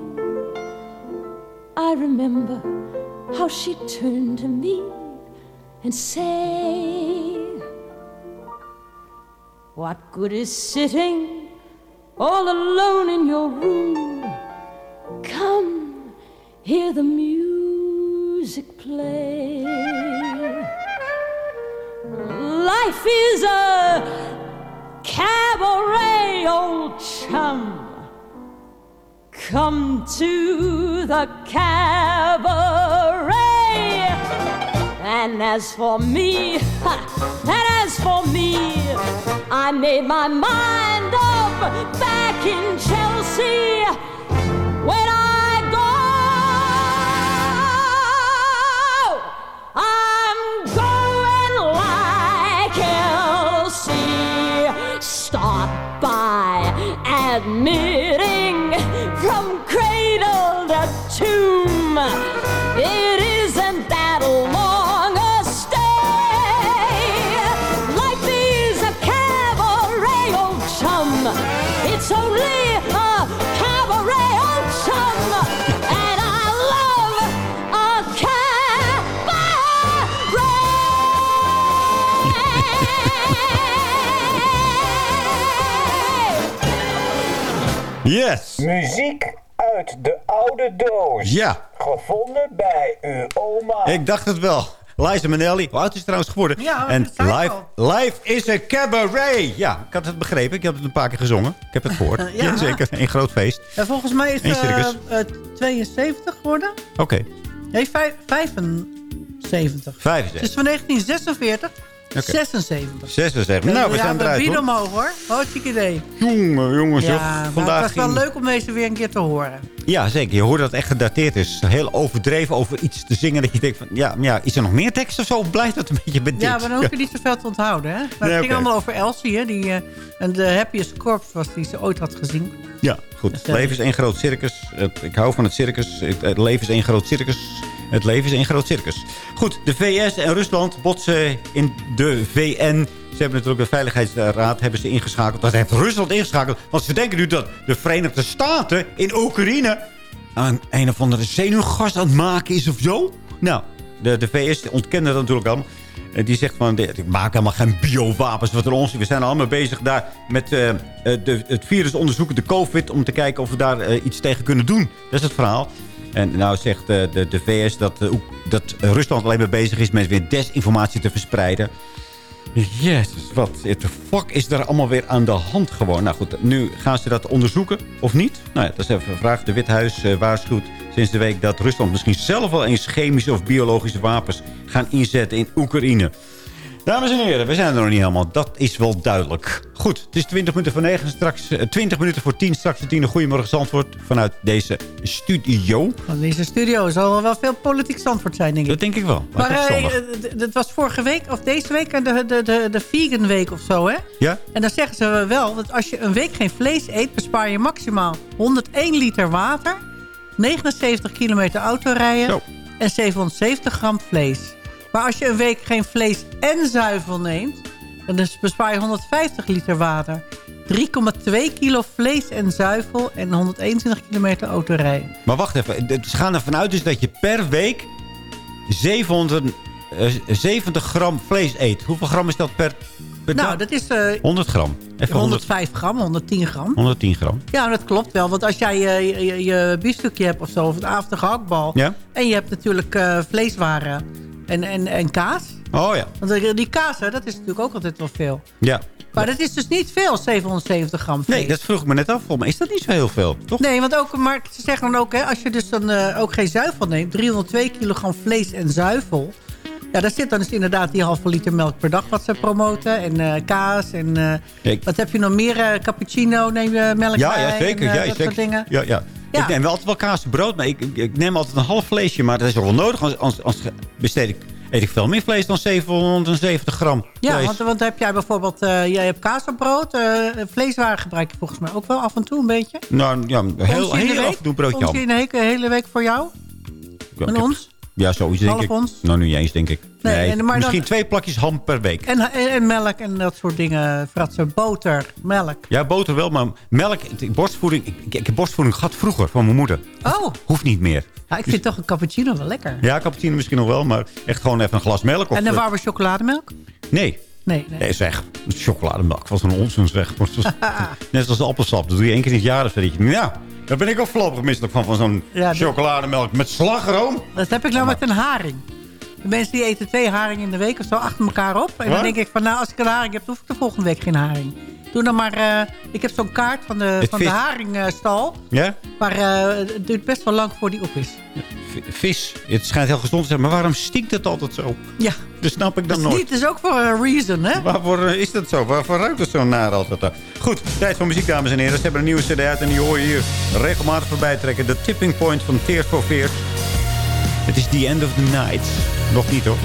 I remember how she turned to me and said, What good is sitting all alone in your room? Come, hear the music play. Life is a cabaret, old chum. Come to the cabaret. And as for me, and as for me, I made my mind up back in Chelsea. Admitting from cradle to tomb. Yes. Muziek uit de oude doos. Ja. Gevonden bij uw oma. Ik dacht het wel. Liza Minnelli. Hoe oud is ze trouwens geworden? Ja, en live, live is a cabaret. Ja, ik had het begrepen. Ik heb het een paar keer gezongen. Ik heb het gehoord. Ja. ja. zeker. Een groot feest. En volgens mij is het circus. 72 geworden. Oké. Nee, vijf- 75. 75. Het is van 1946, Oké. 76. 76. Nou, we ja, zijn eruit bieden hoor. omhoog hoor. Hartstikke idee. Jongen, jongens. Ja, joh. Vandaag het was wel ging- leuk om deze weer een keer te horen. Ja, zeker. Je hoort dat het echt gedateerd is. Heel overdreven over iets te zingen. Dat je denkt van, ja, maar ja is er nog meer tekst of zo? Of blijft dat een beetje bij dit? Ja, maar dan hoef je niet zoveel te onthouden. Hè? Maar Nee, het ging allemaal over Elsie, hè, die eh, en de happiest corpse was die ze ooit had gezien. Ja, goed. Het leven is één groot circus. Het- ik hou van het circus. Het, het leven is één groot circus. Het leven is één groot circus. Goed, de VS en Rusland botsen in de VN. Ze hebben natuurlijk de Veiligheidsraad hebben ze ingeschakeld. Dat heeft Rusland ingeschakeld. Want ze denken nu dat de Verenigde Staten in Oekraïne... aan een of andere zenuwgas aan het maken is of zo. Nou, de, de VS ontkende dat natuurlijk allemaal. Die zegt van, ik maak helemaal geen biowapens. Wat er ons We zijn allemaal bezig daar met eh, eh, de, het virus onderzoeken, de COVID... om te kijken of we daar eh, iets tegen kunnen doen. Dat is het verhaal. En nou zegt eh, de, de VS dat, eh, dat Rusland alleen maar bezig is... met weer desinformatie te verspreiden. Jezus, wat de fuck is er allemaal weer aan de hand gewoon? Nou goed, nu gaan ze dat onderzoeken of niet? Nou ja, dat is even een vraag. De Withuis eh, waarschuwt sinds de week dat Rusland misschien zelf wel eens chemische of biologische wapens gaan inzetten in Oekraïne. Dames en heren, we zijn er nog niet helemaal. Dat is wel duidelijk. Goed, het is 20 minuten voor 9. Straks eh, 20 minuten voor 10. Straks de 10. Goedemorgen Zandvoort vanuit deze studio. Want deze studio zal wel veel politiek standwoord zijn, denk ik. Dat denk ik wel. Maar eh, eh, dat was vorige week, of deze week, eh, de, de, de, de vegan week of zo, hè? Ja? En dan zeggen ze wel dat als je een week geen vlees eet... bespaar je maximaal 101 liter water... 79 kilometer autorijden en 770 gram vlees. Maar als je een week geen vlees en zuivel neemt... dan bespaar je 150 liter water... 3,2 kilo vlees en zuivel en 121 kilometer autorijden. Maar wacht even. Ze gaan ervan uit dus dat je per week 770 gram vlees eet. Hoeveel gram is dat per, per Nou, dag? dat is eh, 100 gram. Even 100, 105 gram, 110 gram. 110 gram. Ja, dat klopt wel. Want als jij je, je, je biefstukje hebt of zo, of een avond gehaktbal... Ja? en je hebt natuurlijk eh, vleeswaren en, en, en kaas. Oh ja. Want die- die kaas, hè, dat is natuurlijk ook altijd wel veel. Ja. Maar dat is dus niet veel, 770 gram vlees. Nee, dat vroeg ik me net af. Mij is dat niet zo heel veel, toch? Nee, want ook, maar ze zeggen dan ook, hè, als je dus dan eh, ook geen zuivel neemt... 302 kilogram vlees en zuivel... Ja, daar zit dan dus inderdaad die halve liter melk per dag wat ze promoten. En eh, kaas en eh, Kijk. wat heb je nog meer? Eh, cappuccino neem je melk Ja, bij ja, zeker. en, eh, ja, dat zeker. soort dingen. Ja, ja. Ja. Ik neem wel altijd wel kaas en brood, maar ik, ik, neem altijd een half vleesje. Maar dat is wel nodig. Als, als, als besteed ik, eet ik veel meer vlees dan 770 gram Ja, vlees. want, want heb jij bijvoorbeeld, eh, jij hebt kaas op brood. eh, vleeswaren gebruik je volgens mij ook wel af en toe een beetje. Nou, ja, heel, heel af en toe een broodje ham. in de hele, week voor jou? Ja, Een ons? Ja, zoiets denk ik. ons? Nou, niet eens, denk ik. Nee, Nee, en- maar misschien dan- twee plakjes ham per week. En, en, en melk en dat soort dingen. Fratsen, boter, melk. Ja, boter wel, maar melk, ik- borstvoeding... Ik, ik, ik heb borstvoeding gehad vroeger van mijn moeder. Oh, Hoeft niet meer. ja, ik vind toch een cappuccino wel lekker. Ja, cappuccino misschien nog wel, maar echt gewoon even een glas melk. Of, en een warme chocolademelk? Nee. Nee, nee. Nee, zeg. Chocolademelk was een onzin, zeg. Net als appelsap. Dat doe je één keer in het jaar. Dat je, ja, daar ben ik ook voorlopig misselijk van. Van zo'n Ja, dat- chocolademelk met slagroom. Dat heb ik nou met een haring. De mensen die eten twee haringen in de week of zo achter elkaar op. En dan denk ik van, nou, als ik een haring heb, hoef ik de volgende week geen haring. Doe dan maar, eh, ik heb zo'n kaart van de, Het van de haringstal. Ja? Maar eh, het duurt best wel lang voor die op is. V- Vis. Het schijnt heel gezond te zijn. Maar waarom stinkt het altijd zo? Ja. Dat snap ik dan nooit. niet, dat is ook voor een reason, hè? Waarvoor eh, is dat zo? Waarvoor ruikt het zo naar altijd? eh? Goed, tijd voor muziek, dames en heren. Ze hebben een nieuwe cd uit en die hoor je hier regelmatig voorbij trekken. The Tipping Point van Tears for Fears. Het is the end of the night. Nog niet hoor.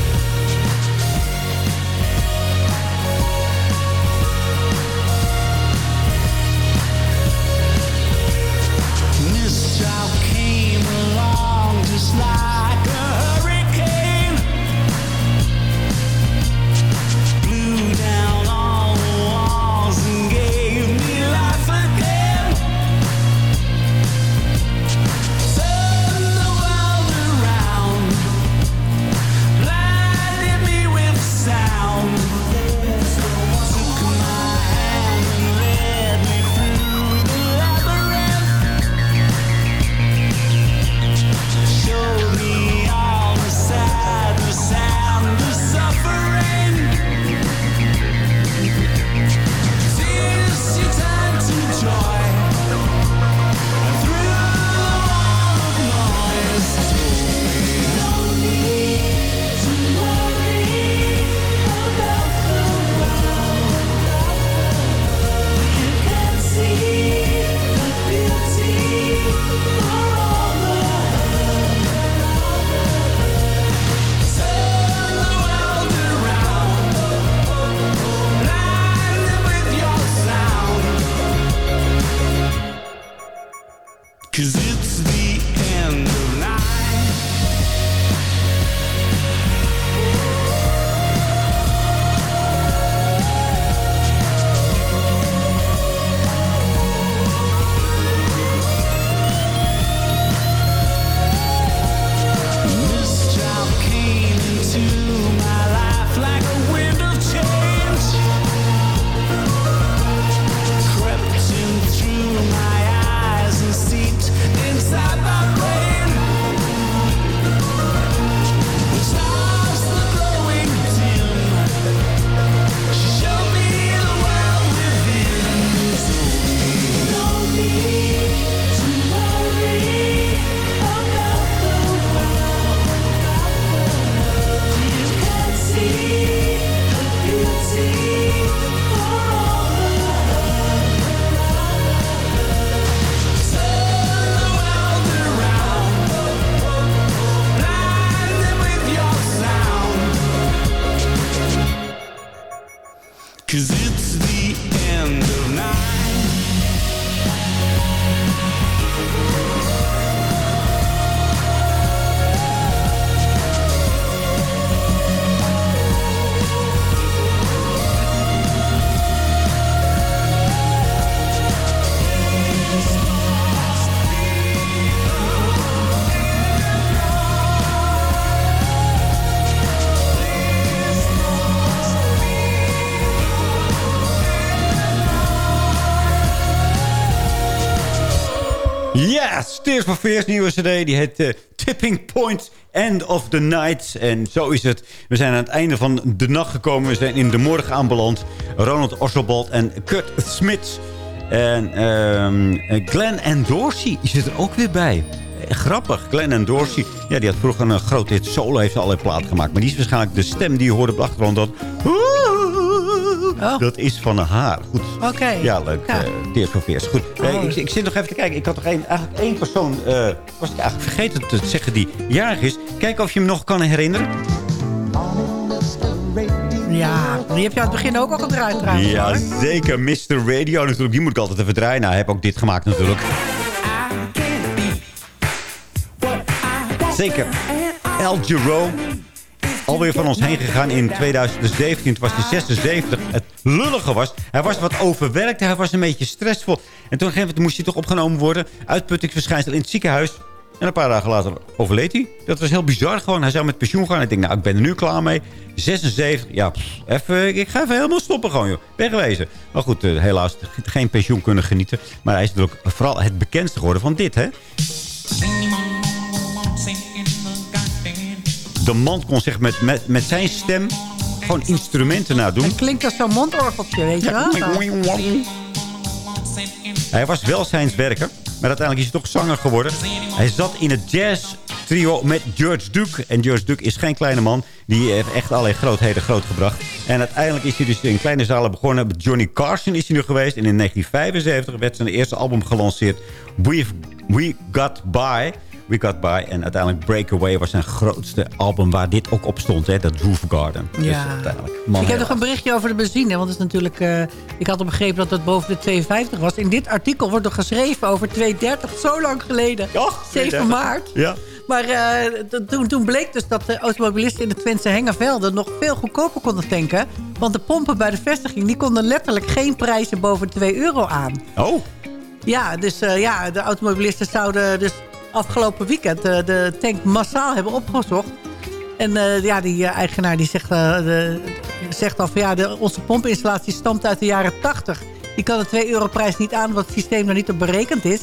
Yes, Tears for Fears nieuwe cd. Die heet eh, Tipping Point End of the Night. En zo is het. We zijn aan het einde van de nacht gekomen. We zijn in de morgen aanbeland. Ronald Osselbald en Kurt Smith. En eh, Glenn en Dorsey zit er ook weer bij. Eh, Grappig, Glenn en Dorsey. Ja, die had vroeger een grote hit solo, heeft allerlei plaat gemaakt. Maar die is waarschijnlijk de stem die je hoorde op de achtergrond. Dat, dat is van haar. Goed. Oké. Ja, leuk. Ja. eh Tears Fears. Goed. Oh. ik, ik zit nog even te kijken. Ik had nog één, eigenlijk één persoon... eh, was ik eigenlijk vergeten te zeggen die jarig is. Kijken of je hem nog kan herinneren. Ja, die heb je aan het begin ook al gedraaid trouwens. Ja, hoor. zeker. Mr. Radio natuurlijk. Die moet ik altijd even draaien. Nou, hij heeft ook dit gemaakt natuurlijk. Zeker. El Giro. Alweer van ons heen gegaan in 2017. Toen was hij 76. Het lullige was, hij was wat overwerkt. Hij was een beetje stressvol. En toen gegeven moest hij toch opgenomen worden. Uitputtingsverschijnsel in het ziekenhuis. En een paar dagen later overleed hij. Dat was heel bizar gewoon. Hij zou met pensioen gaan. Ik denk, nou, ik ben er nu klaar mee. 76. Ja, even, ik ga even helemaal stoppen gewoon, joh. Wegwezen. Maar goed, eh, helaas geen pensioen kunnen genieten. Maar hij is natuurlijk vooral het bekendste geworden van dit, hè. De man kon zich met, met, met zijn stem gewoon instrumenten nadoen. Het klinkt als zo'n mondorgeltje, weet je wel? Hij was welzijnswerker, maar uiteindelijk is hij toch zanger geworden. Hij zat in het jazz trio met George Duke. En George Duke is geen kleine man. Die heeft echt allerlei grootheden grootgebracht. En uiteindelijk is hij dus in kleine zalen begonnen. Met Johnny Carson is hij nu geweest. En in 1975 werd zijn eerste album gelanceerd. We've, We Got By. We Got By. En uiteindelijk Breakaway was zijn grootste album waar dit ook op stond. Hè? Dat Roof Garden. Dus Ja. uiteindelijk. Man, ik heb nog een berichtje over de benzine. Want het is natuurlijk, eh, ik had al begrepen dat het boven de 2,50 was. In dit artikel wordt er geschreven over 2,30. Zo lang geleden. 7 maart. Ja. Maar eh, toen, toen bleek dus dat de automobilisten in de Twentse Hengevelden... nog veel goedkoper konden tanken. Want de pompen bij de vestiging die konden letterlijk geen prijzen boven 2 euro aan. Oh. Ja, dus eh, ja, de automobilisten zouden dus afgelopen weekend eh, de tank massaal hebben opgezocht. En eh, ja, die eh, eigenaar die zegt, de, zegt al van ja, de, onze pompinstallatie stamt uit de jaren 80. Die kan de 2 euro prijs niet aan, wat het systeem er niet op berekend is.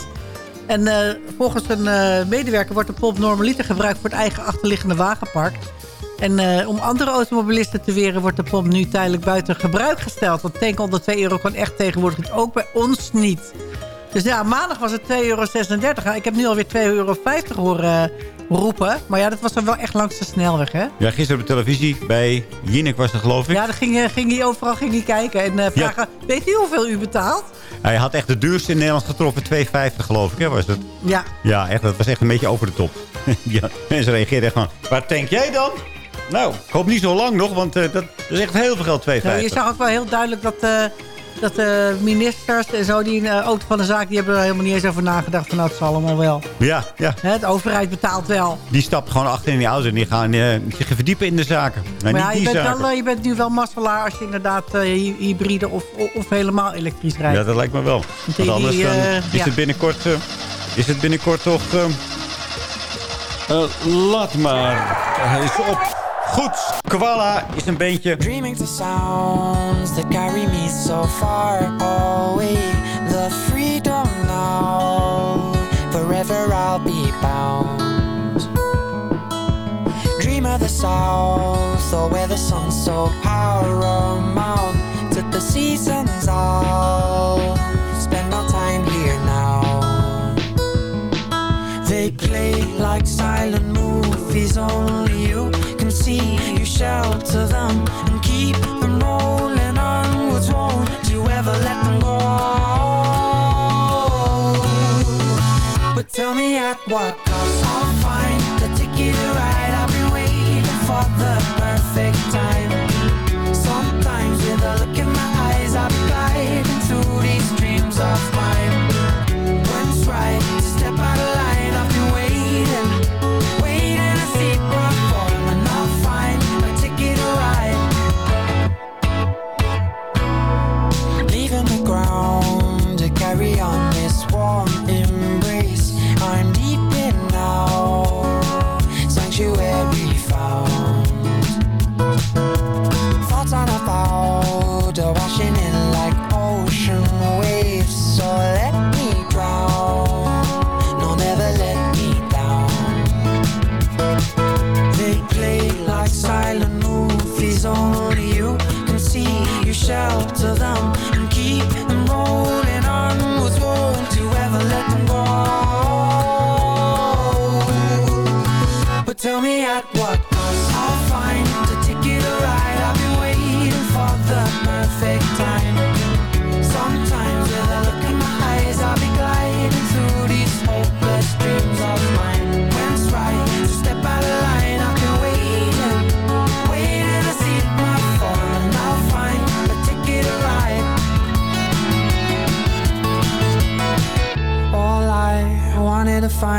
En volgens een medewerker wordt de pomp normaliter gebruikt voor het eigen achterliggende wagenpark. En om andere automobilisten te weren wordt de pomp nu tijdelijk buiten gebruik gesteld. Want tanken onder 2 euro kan echt tegenwoordig ook bij ons niet. Dus ja, maandag was het 2,36 euro. Ik heb nu alweer 2,50 euro horen eh, roepen. Maar ja, dat was dan wel echt langs de snelweg, hè? Ja, gisteren op de televisie bij Jinek was het geloof ik. Ja, dan ging, eh, ging hij overal ging hij kijken en eh, vragen... Weet u hoeveel u betaalt? Hij had echt de duurste in Nederland getroffen. 2,50 geloof ik, hè, was het? Ja. Ja, echt, dat was echt een beetje over de top. ja, mensen reageerden echt van, waar tank jij dan? Nou, ik hoop niet zo lang nog, want dat is echt heel veel geld, 2,50. Nou, je zag ook wel heel duidelijk dat, dat de ministers en zo, die uh, auto van de zaak... die hebben er helemaal niet eens over nagedacht. Van, nou, het zal allemaal wel. Ja, ja. Hè, de overheid betaalt wel. Die stapt gewoon achter in die auto en die gaan uh, zich verdiepen in de zaken. Nee, maar ja, je, die bent zaken. wel, je bent nu wel masselaar als je inderdaad uh, hybride of, of helemaal elektrisch rijdt. Ja, dat lijkt me wel. Want anders die, dan eh, is, ja. het binnenkort, eh, is het binnenkort toch... eh, eh, laat maar. Hij is op. Goed. Koala is een beetje... Dreaming to sounds that carry me so far away. The freedom now, forever I'll be bound. Dream of the south, or where the sun's so paramount. The seasons spend time here now. They play like silent movies, only you see. You shelter them and keep them rolling onwards. Won't you ever let them go? But tell me at what cost I'll find the ticket to ride. I've been waiting for the perfect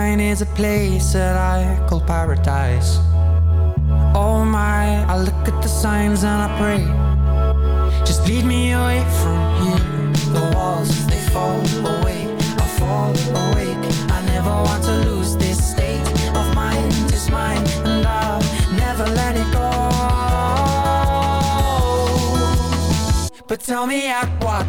find is a place that I call paradise. Oh my, I look at the signs and I pray. Just lead me away from here. The walls, they fall away. I fall awake. I never want to lose this state of mind. It's mine, and I'll never let it go. But tell me at what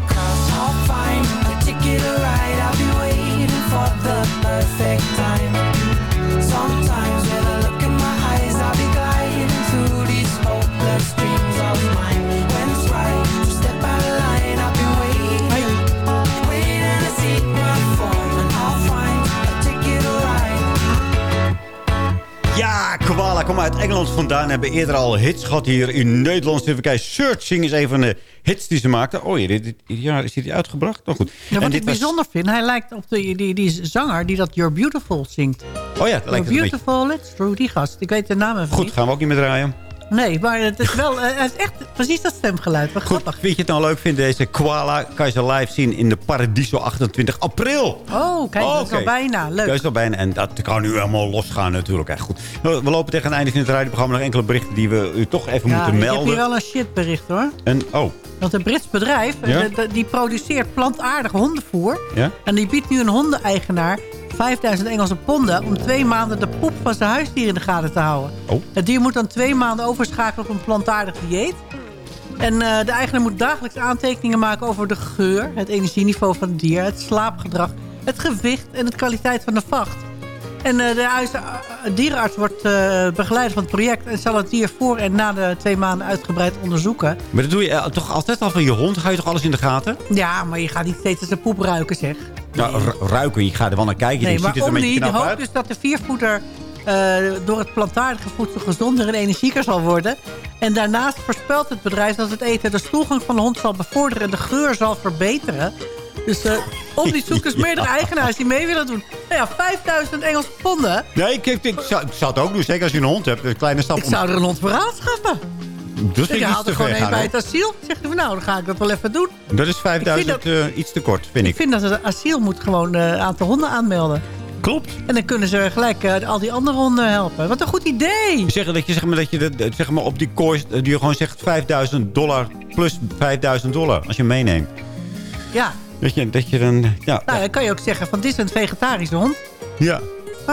Komt uit Engeland vandaan. Hebben eerder al hits gehad hier in Nederland. Even kijken. Searching is een van de hits die ze maakten. Oh, ja, dit, dit jaar is die uitgebracht? Nou goed. Ja, En wat dit ik was- bijzonder vind, hij lijkt op de, die, die zanger die dat You're Beautiful zingt. Oh ja, dat lijkt You're het. Beautiful, let's true, die gast. Ik weet de naam even Goed, niet. gaan we ook niet meer draaien. Nee, maar het is wel, eh, het is echt precies dat stemgeluid. Wat grappig. Vind je het nou leuk? Vind deze Koala kan je ze live zien in de Paradiso 28 april. Oh, kijk, dat is al bijna. Leuk. Dat is al bijna. En dat kan nu helemaal losgaan natuurlijk. Echt goed. Nou, We lopen tegen het einde van het radioprogramma. Nog enkele berichten die we u toch even ja, moeten ik heb melden. hier wel een shitbericht hoor. En, oh, Want een Brits bedrijf, Ja? eh, die produceert plantaardig hondenvoer. ja? En die biedt nu een hondeneigenaar 5000 Engelse ponden... om twee maanden de poep van zijn huisdier in de gaten te houden. Oh. Het dier moet dan twee maanden overschakelen op een plantaardig dieet. En eh, de eigenaar moet dagelijks aantekeningen maken over de geur... het energieniveau van het dier, het slaapgedrag... het gewicht en de kwaliteit van de vacht. En eh, de huis- eh, dierenarts wordt begeleider van het project... en zal het dier voor en na de twee maanden uitgebreid onderzoeken. Maar dat doe je toch altijd al van je hond? Ga je toch alles in de gaten? Ja, maar je gaat niet steeds zijn poep ruiken, zeg. Nou, ru- ruiken. Je gaat er wel naar kijken. Nee, je ziet het om knap hoopt uit. dus dat de viervoeter eh, door het plantaardige voedsel gezonder en energieker zal worden. En daarnaast voorspelt het bedrijf dat het eten de stoelgang van de hond zal bevorderen en de geur zal verbeteren. Dus eh op die zoek is meerdere eigenaars die mee willen doen. Nou ja, 5000 Engelse ponden. Nee, ik, ik, ik zou, ik zou het ook doen. Zeker als je een hond hebt. Een kleine stap. Ik om- zou er een hond voor aanschaffen. Dus ik haalt er te gewoon één bij het asiel. Zegt hij van nou, dan ga ik dat wel even doen. Dat is 5000 Ik vind eh, iets te kort, vind Ik ik. vind dat het asiel moet gewoon eh, een aantal honden aanmelden. Klopt. En dan kunnen ze gelijk eh, al die andere honden helpen. Wat een goed idee. Zeggen dat je, zeg maar, dat je zeg maar, op die eh, die je gewoon zegt 5000 dollar plus 5000 dollar als je meeneemt. Ja, Dat je, dat je dan... Ja, nou, dan kan je ook zeggen van dit is een vegetarische hond. ja.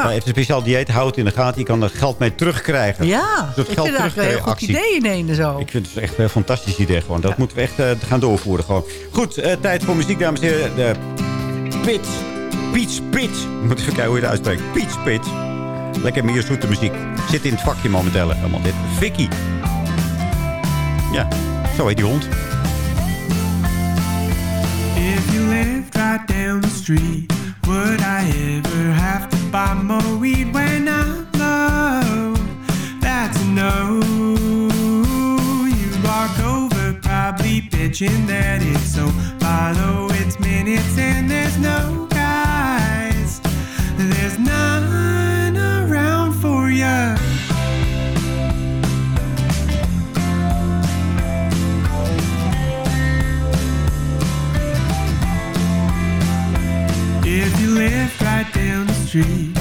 Hij heeft een speciaal dieet, houdt in de gaten. Je kan er geld mee terugkrijgen. Ja, Een soort ik vind het eigenlijk een heel goed idee ineens zo. Ik vind het echt een fantastisch idee. Gewoon. Dat moeten we echt eh, gaan doorvoeren. Gewoon. Goed, eh, tijd voor muziek, dames en heren. De Pit. Pit. Ik moet even kijken hoe je het uitspreekt. Peach Pit. Lekker meer zoete muziek. Zit in het vakje momenteel. Helemaal dit. Vicky. Ja, zo heet die hond. If you lived right down the street, would I ever have to buy more weed when I'm low? That's a no. You walk over, probably bitching that it's so follow its minutes and there's no guys. There's none around for ya. Street,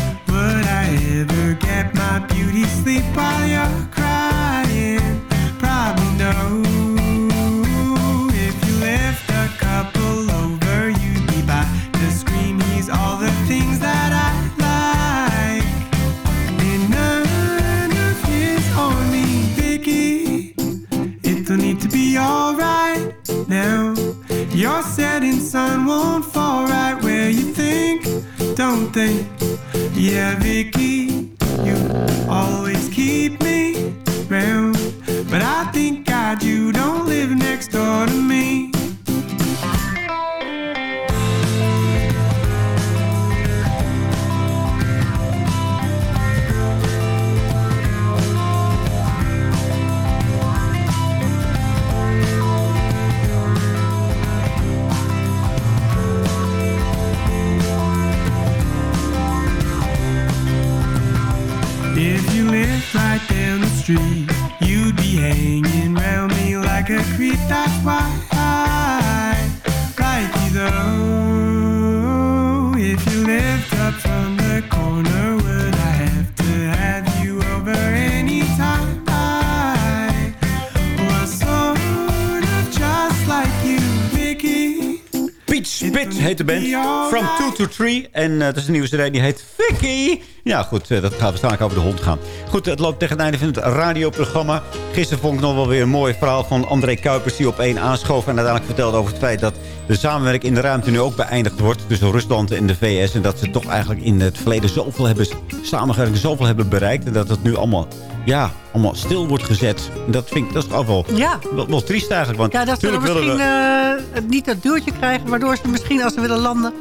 En uh, dat is een nieuwe serie die heet Vicky. Ja, goed, uh, dat gaat waarschijnlijk over de hond gaan. Goed, het loopt tegen het einde van het radioprogramma. Gisteren vond ik nog wel weer een mooi verhaal van André Kuipers... die op één aanschoof en uiteindelijk vertelde over het feit... dat de samenwerking in de ruimte nu ook beëindigd wordt... tussen Rusland en de VS. En dat ze toch eigenlijk in het verleden zoveel hebben samengewerkt... zoveel hebben bereikt. En dat het nu allemaal, ja, allemaal stil wordt gezet. Dat vind ik dat is toch wel, Ja. wel, wel triest eigenlijk. Want Ja, dat ze misschien we... eh, het niet dat duwtje krijgen... waardoor ze misschien als ze willen landen...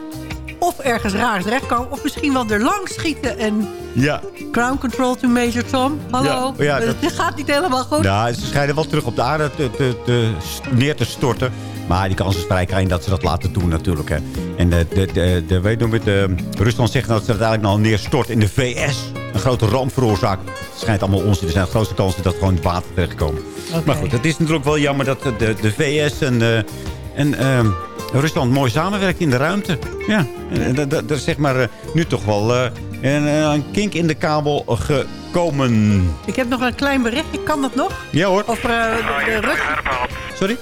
of ergens raar terechtkomen... of misschien wel er langs schieten en... Ja, Ground control to Major Tom. Hallo. Ja, ja, Eh, dat- Het gaat niet helemaal goed. Ja, ze schijnen wel terug op de aarde te, te, te- neer te storten. Maar die kans is vrij klein dat ze dat laten doen natuurlijk. Hè. En de, de, de, de, weet je, de, Rusland zegt nou dat ze het eigenlijk nog neerstort in de VS. Een grote ramp veroorzaakt. Het schijnt allemaal onzin. Er zijn de grootste kansen dat gewoon het water terechtkomt. Maar goed, het is natuurlijk wel jammer dat de, de VS en, eh, en ehm, Rusland mooi samenwerkt in de ruimte. Ja, en dat- is zeg maar eh, nu toch wel eh, een, eh, een kink in de kabel gekomen. Ik heb nog een klein berichtje. Kan dat nog? Ja hoor. Over eh, de, de, Rus- Sorry?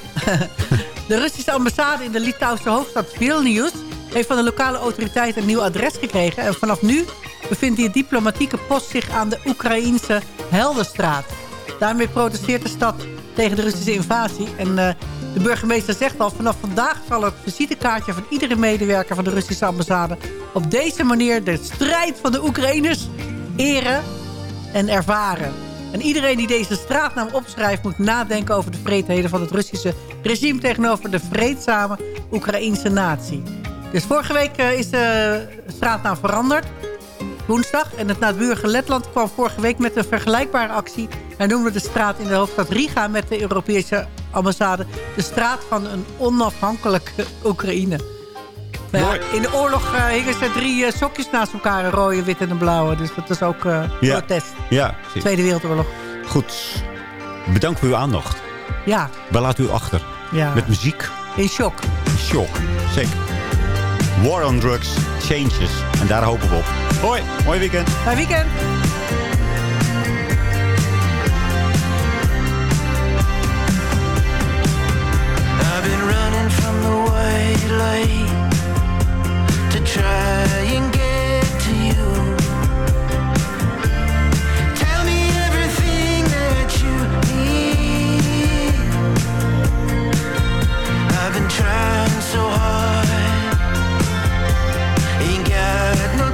de Russische ambassade in de Litouwse hoofdstad Vilnius... heeft van de lokale autoriteit een nieuw adres gekregen. En vanaf nu bevindt die diplomatieke post zich aan de Oekraïnse Heldenstraat. Daarmee protesteert de stad tegen de Russische invasie. En eh, de burgemeester zegt al... vanaf vandaag zal het visitekaartje van iedere medewerker van de Russische ambassade... op deze manier de strijd van de Oekraïners eren en ervaren. En iedereen die deze straatnaam opschrijft... moet nadenken over de vreedheden van het Russische regime... tegenover de vreedzame Oekraïnse natie. Dus vorige week eh, is de straatnaam veranderd. Woensdag. En het naburige Letland kwam vorige week met een vergelijkbare actie. Hij noemde de straat in de hoofdstad Riga... met de Europese ambassade... de straat van een onafhankelijke Oekraïne. Nou ja, in de oorlog eh, hingen ze drie eh, sokjes naast elkaar. Een rode, wit en een blauwe. Dus dat is ook Ja. protest. Ja. Tweede Wereldoorlog. Goed. Bedankt voor uw aandacht. Ja, Wij laten u achter. Ja. Met muziek. in shock. Shock. Zeker. War on drugs. Changes. En daar hopen we op. Hoi. Mooi weekend. Fijn weekend. I've been running from the white light to try and get to you. Tell me everything that you need. I've been trying so hard, no